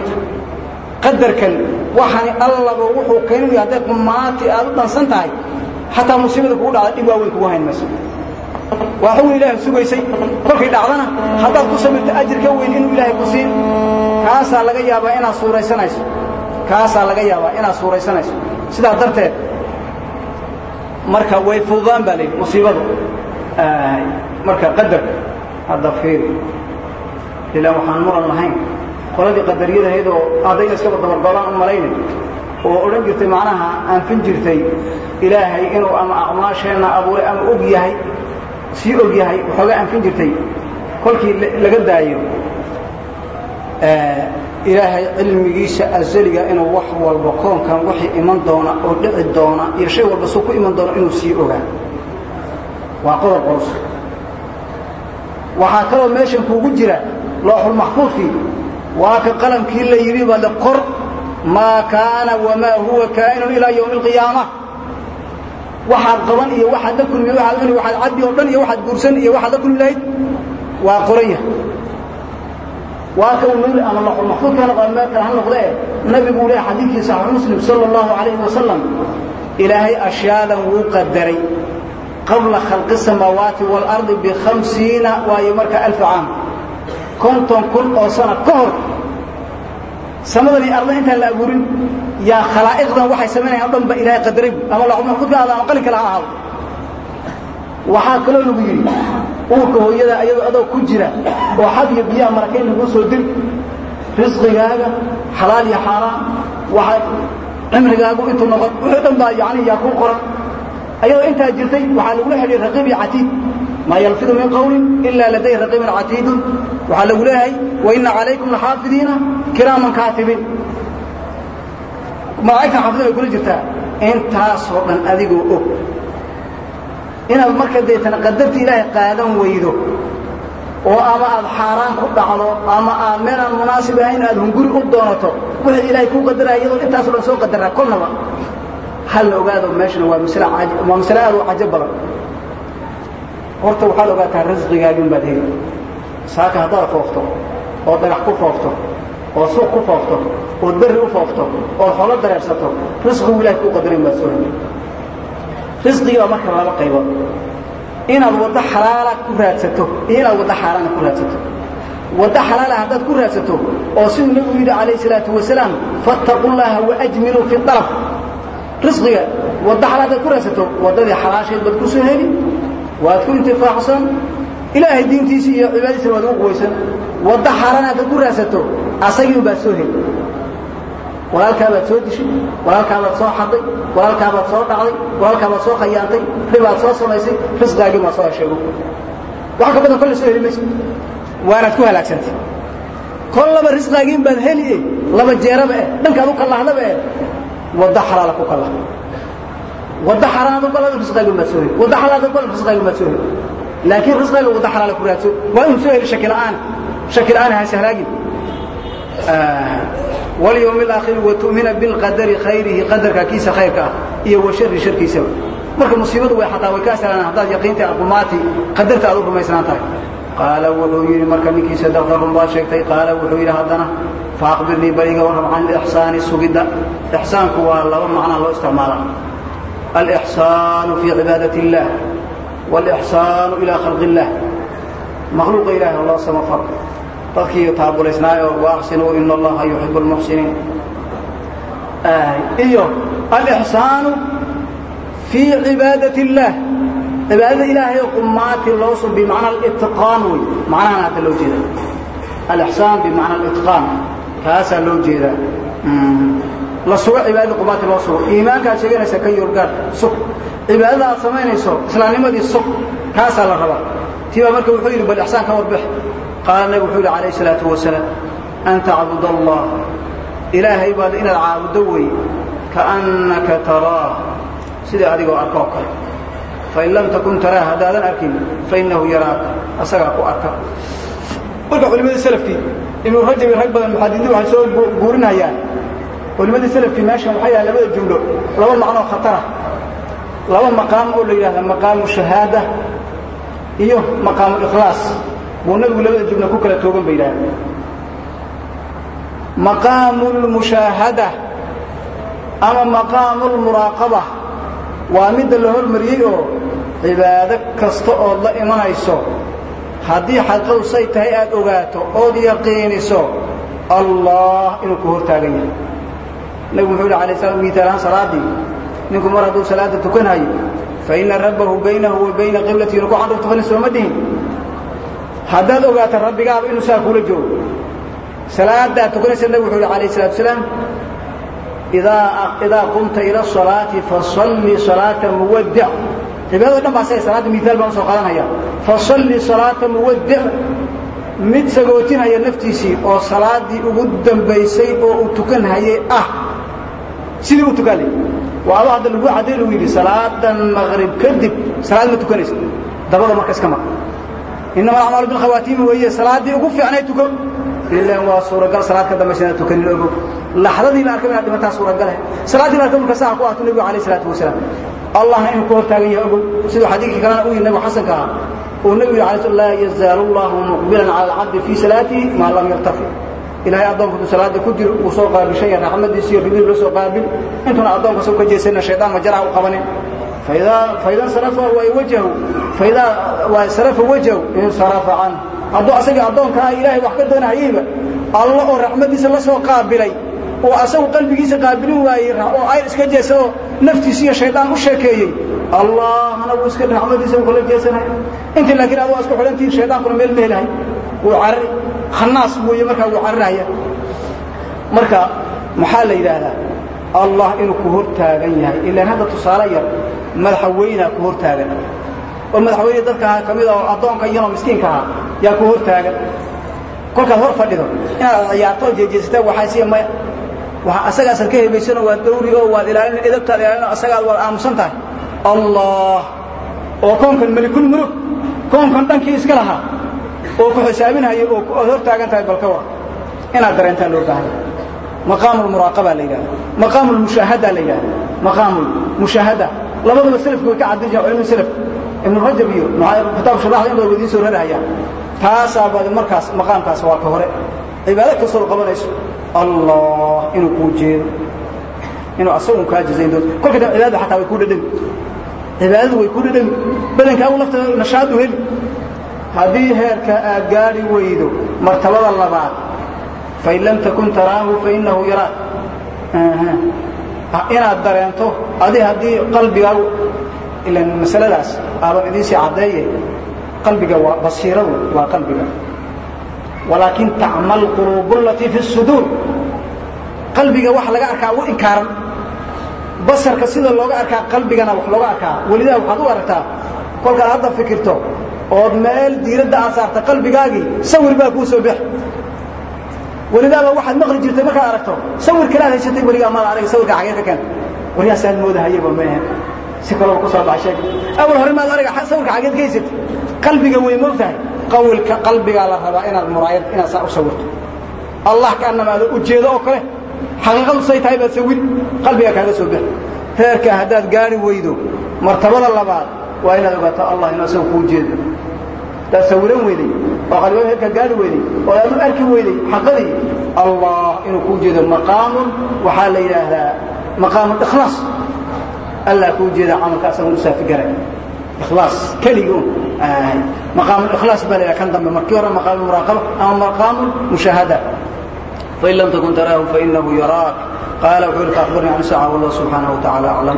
قدر كان وحني الله وحو كان يهديك ماتي أبدا سنتهي حتى مصيبتك ولا دبا وين كو هين مسو وحو إله سوغيسي kolkay dhacdana hadaad ku sameeyto ajir ka weyn inuu ilaahay ku siin kaasa laga yaabaa inaad suuraysanayso kaasa laga yaabaa inaad suuraysanayso sidaa darteed marka way fududaan baa layidhi musiibadu. Marka qadarka hadda fiiri ilaa waxaan muran lahayn qoladii qadariyada ahayd oo haddayna iskaba dabargolaan u malaynin. Oo odhan jirtay macnaha aanfin jirtay ilaahay inuu ama acmaasheenna abuuray ama og yahay sii og yahay waxoogaa anfin jirtay. Kolkii laga daayo ilaahay cilmigiisa azaliga inuu wax walba koonkan wixii iman doona oo dhici doona iyo shay walba suu ku iman doona inuu sii ogaa. Waa qodob culus waxaa kaloo meeshan kuugu jira looxulmaxfuudkii waa ka qalamkii la yidhi ba le qor maa kaana wamaa huwa kaa'inun ilaa yowmi alqiyaama waxaad qaban iyo waxaad la kulmi waaad cuni waaad cabbi oo dhan iyo waxaad guursan iyo waxaad la kulmi lahayd. Waa qoranya waa ka nuuli ama maxfuudka noqo meel kale ha noqdee? Nabigu leeyahay xadiidkii saxiix muslim sala allahu calayhi wasalam ilaahay ashyaadan wuu qadaray qabla khalqi samaawaati waalardi bikhamsiina waayo marka alfa caam. Konton kun oo sana ka hor samadan iyo arda intaan la abuurin yaa khalaa'iqdan waxay samaynayan o dhan ba ilaahay qadaray ama maxfuudka aada ama qalinka laha ahaado waxaa kaloo lagu yidhi uurka hooyada ayadoo adoo ku jira oo xad iyo biyaha marakayn laguu soo diri risqigaaga xalaal iyo xaaraan waxaad cimrigaagu intuu noqon wuxuu dhan baa yani yaa kuu qoran. Ayadoo intaa jirtay waxaa lagula xidhiy raqiib iyo catiid. Maa yalfidu min qawlin ilaa laday raqiibun catiidun. Waxaa lagu leeyahay waina calaykum laxaafidiina kiraaman kaatibiin malaa'igtan xaafidin bay kula jirtaa intaasoo dhan adigoo og inaad marka deetana qadarta ilaahay qaadan weydo oo ama aad xaaraan ku dhacdo ama aad meel aan munaasib ahayn aad hunguri u doonato wixii ilaahay kuu qadaraya iyadoo intaaso dhan soo qadaraa kolnaba hal la ogaado meeshana waa masle waa masale aad u cajo badan. Horta waxaad ogaataa risqigaagin baad heli. Saaka haddaad foofto oo dhagax ku foofto oo suuq ku foofto ood berri u foofto ood xoolo dareersato risqigu ilahay kuu qadarin baad soo heli risqigii baa marka laba qaybood inaad waddo xalaala ku raadsato iyo inaad waddo xaaraana ku raadsato. Waddo xalaala haddaad ku raadsato oo siduu nebigu yidhi calayhi salaatu wasalaam fattaqu llaha waajmiluu fi dalab risqiga waddo xalaal haddaad ku raadsato waddadii xalaasheed baad ku soo heli waad ku intifaacsan ilaahay diintiisii iyo cibaadadiisina waad ugu quwaysan waddo xaaraan haddaad ku raadsato asagii baad soo heli walaalkaabaad soo dishay walaalkaabaad soo xaday walaalkaabaad soo dhacday walaalkaabaad soo khayaantay ribaad soo samaysay risqaagii baa soo hesheego wax ka badan kolle soo heli maysa waanaad ku halaagsantay? Kol laba risqaagiin baad heli laba jeeraba eh dhankaad u kallahdaba eh waddo xalaala ku kallah waddo xaraanaad u kallah risqaagiin baad soo heli. Waddo xalaal ku kallah risqaagiin baad soo heli. Laakiin risqiga wadda xalaala ku raadso waa inuu soo heli shaki la'aan shaki la'aan ha sahlaagin واليوم الآخر وتؤمن بالقدر خيره قدر كيس خيرك iyo وشر شركيسا marka musiibadu way xataa way ka salaan hadaad yaqiinta aqumaati qadarta aad u rumaysnaan tahay qaala wuxuu yidhi marka ninkii sadaqta run baa sheegtay qaala wuxuu yidhi haddana faaqbirnii bariga warrab can ilixsaani sugidda ixsaanku waa laba macnaa loo isticmaala alixsaanu fii cibaadati illaah waalixsaanu ilaa khalqi illaah makhluuqa ilaahi loo samafal dadkii taabulaysnaayo waaxsinuu ina allaha yuxibu lmuxsiniin iyo alixsaanu fii cibaadati illaah cibaadada ilaahay qumaati loo sug bimacna alitqaan wey macnahan hadda loo jeeda alixsaan bimacna alitqaan. Kaasaa loo jeedaa. La sugo cibaadada qumaati loo sugo. Iimaankaad sheeganaysa ka yorgaar sug cibaadada aad samaynayso islaamnimadii sug kaasaa la rabaa. Tii baa marka wuxuu yidhi bal ixsaan ka warbix qaala nabi wuxuu yidhi calayh isalaatu wasalaam an tacbud allah. Ilaahay baad inaad caabuddo wey kaannaka taraah. Sidai adigoo arka oo kale. Fain lam takun taraah haddaadan arkin fainahu yaraaka asagaa ku arka. Marka culimadii salafkii ibnu rajabi rag badan muxadidiin waxay soo guurinayaan. Culimadii salafkii meeshan waxay yahay labada jumlo laba macnoo khatara. Laba maqaam oo la yidhahda maqaamu shahaada iyo maqaamu ikhlaas buu nabigu labada jumlo ku kala toogan ba yidhahda maqaamu lmushaahada ama maqaamu lmuraaqaba waa midda la hormariyey oo cibaado kasta ood la imanayso. Haddii xaqiiqadu say tahay aad ogaato ood yaqiiniso allah inuu ku hortaagan yahay. Nabigu muxuu yidhi alay slam miitaalaan salaaddii ninku mar hadduu salaada tukanhayo faina rabbahu baynahu wa bayna qiblati inu ku candhurtufani sooma dhihin haddaad ogaato rabbigaaba inuu saa kula joogo. Salaadaad tukanaysa nabigu wuxuu yidhi alayh salatu salaam idaa qumta ila salaati fasalli salaata muwadic cibaadado dhan baa saga salaadda miaal baan u soo qaadanaya. Fasalli salaata muwadic mid sagootinhaya naftiisii oo salaadii ugu dambaysay oo uu tukanhayay ah. Sidii u tukanay. Waa ado hadda lagu cadday lagu yidhi salaadan maqrib kadib salaad ma tukanaysa dabada marka iska maq inama alacmaalu bilkhawaatiimi weeye salaaddii ugu fiicnay tuko ilan waa suuragal salaad ka dambaysa inaad tukanin ogo laxdadii la arkay inaad dhimataa suuragale salaaddii la arkay marka saa ku ahtu nebigu alayh isalaatu wasalaam allahna inuu ku hortaagan yahay ogow siduu xadiidkii kalena u yidhi nabigu xasanka ahaa uu nebigu yidhi alay laa yazaalu allahu muqbilan cala alcabdi fii salaatihi maa lam yartafi ilahay addoonku intuu salaada ku jiro uu soo qaabilshan yahay raxmadiisi iyo ribiil la soo qaabil intuuna addoonka soo ka jeesana shaydaan majaraha u qabanin faida sarafa wajhu faidaa sarafa wajhu insarafa canhu hadduu asagii addoonkaa ilaahay wax ka doonahayeyba alla oo raxmadiisa la soo qaabilay oo asagu qalbigiisa qaabilin waayey oo ayr iska jeesa oo naftiisi iyo shaydaan u sheekeeyey allahna wuu iska raxmadiisa uu kala jeesanaya intii laakiin adoo isku xidhantihin shaydaankuna meel meelahay wuu carari khanaas weeye markaa wuu cariraya marka maxaa la yidhaahdaa allah inuu ku hor taagan yahay. Ilaan hadda tusaale yar madaxweynea ku hor taagan oo madaxweyne dadka ka mid oo addoonka iyanoo miskiinka ahaa yaa ku hor taagan kolkaad hor fadhido inaad ciyaarto oo jeejeesata waxaa siya maya. Waa asagaasan ka hebaysano waad dhowri oo waad ilaalin edabtaad ilaalin asagaad waad aamusan tahay. Allah! Oo koonkan melikul muluk koonkan dhankii iska lahaa oo ku xisaabinhayo oo oad hor taagan tahay war inaad dareentaa loo baahanya maqaamu lmuraaqaba la yidhahda maqaamu lmushaahada la yidhahda maqaamu lmushaahada labadaba selafku way ka caddin jireen culimada selafka ibnu rajab iyo kitaab sharaxda in badan wa idiin soo rarahayaan. Taasaa bad markaas maqaamkaas waa ka hore. Cibaado kastood qabanayso allah inuu kuu jeedo. Inuu asagun kaa jazayn doonto kolka dam cibaadada xataa way ku dhadhami. Cibaadadu way ku dhadhami. Badankaagu laftada nashaadu heli. Haddii heerka aad gaari weydo martabada labaad fain lam takun taraahu fainahu yaraak inaad dareento adi haddii qalbigaagu ilan masaladaas aaban idiinsii caddeeye qalbiga waa basiiradu waa qalbiga walaakin tacmal quluubu latii fi suduur qalbiga wax laga arkaa u inkaaran basarka sida looga arkaa qalbigana wax looga arkaa welidaa waxaad u aragtaa kolkaad hadda fikirto ood meel diiradda aad saarta qalbigaagii sawir baa kuu soo bex welidaaba waxaad maqli jirtay markaad aragto sawir kalaad haysatay weligaa maad arag sawirka xagee ka keenta waryaasaan moodahayaba maahe si kaloo ku soo baxshay awal hore maad ariga sawirka xageed ka haysatay. Qalbiga wey moogtahay qawilka qalbigaa la rabaa inaad muraayad inaad saa u sawirto. Allah kaanama ada ujeedo oo kale. Xaqiiqadu say tahay baad sawir qalbigaa kaaga soo bixi. Heerka haddaad gaari weydo martabada labaad waa inaad ogaato allah inuu asaga kuu jeedo. Haddaad sawiran weyday oo qalbigada heerkaad gaari weyday oo aad u arki weyday xaqadii. Allah inuu kuu jeedo maqaamun waxaa la yidhaahdaa maqaamu ikhlaas. Allah kuu jeeda camalka asagan u saafi garay. Ikhlaas keligii un maqaamu ikhlaas baa la yidhaha kan dambe markii hore maqaamu muraaqaba ama maqaamu mushaahada. Fain lam takun taraahu fainahu yaraak. Qaala wuxuu yidhi faakbirnii can saaca wallahu subxaanahu wa tacaala aclam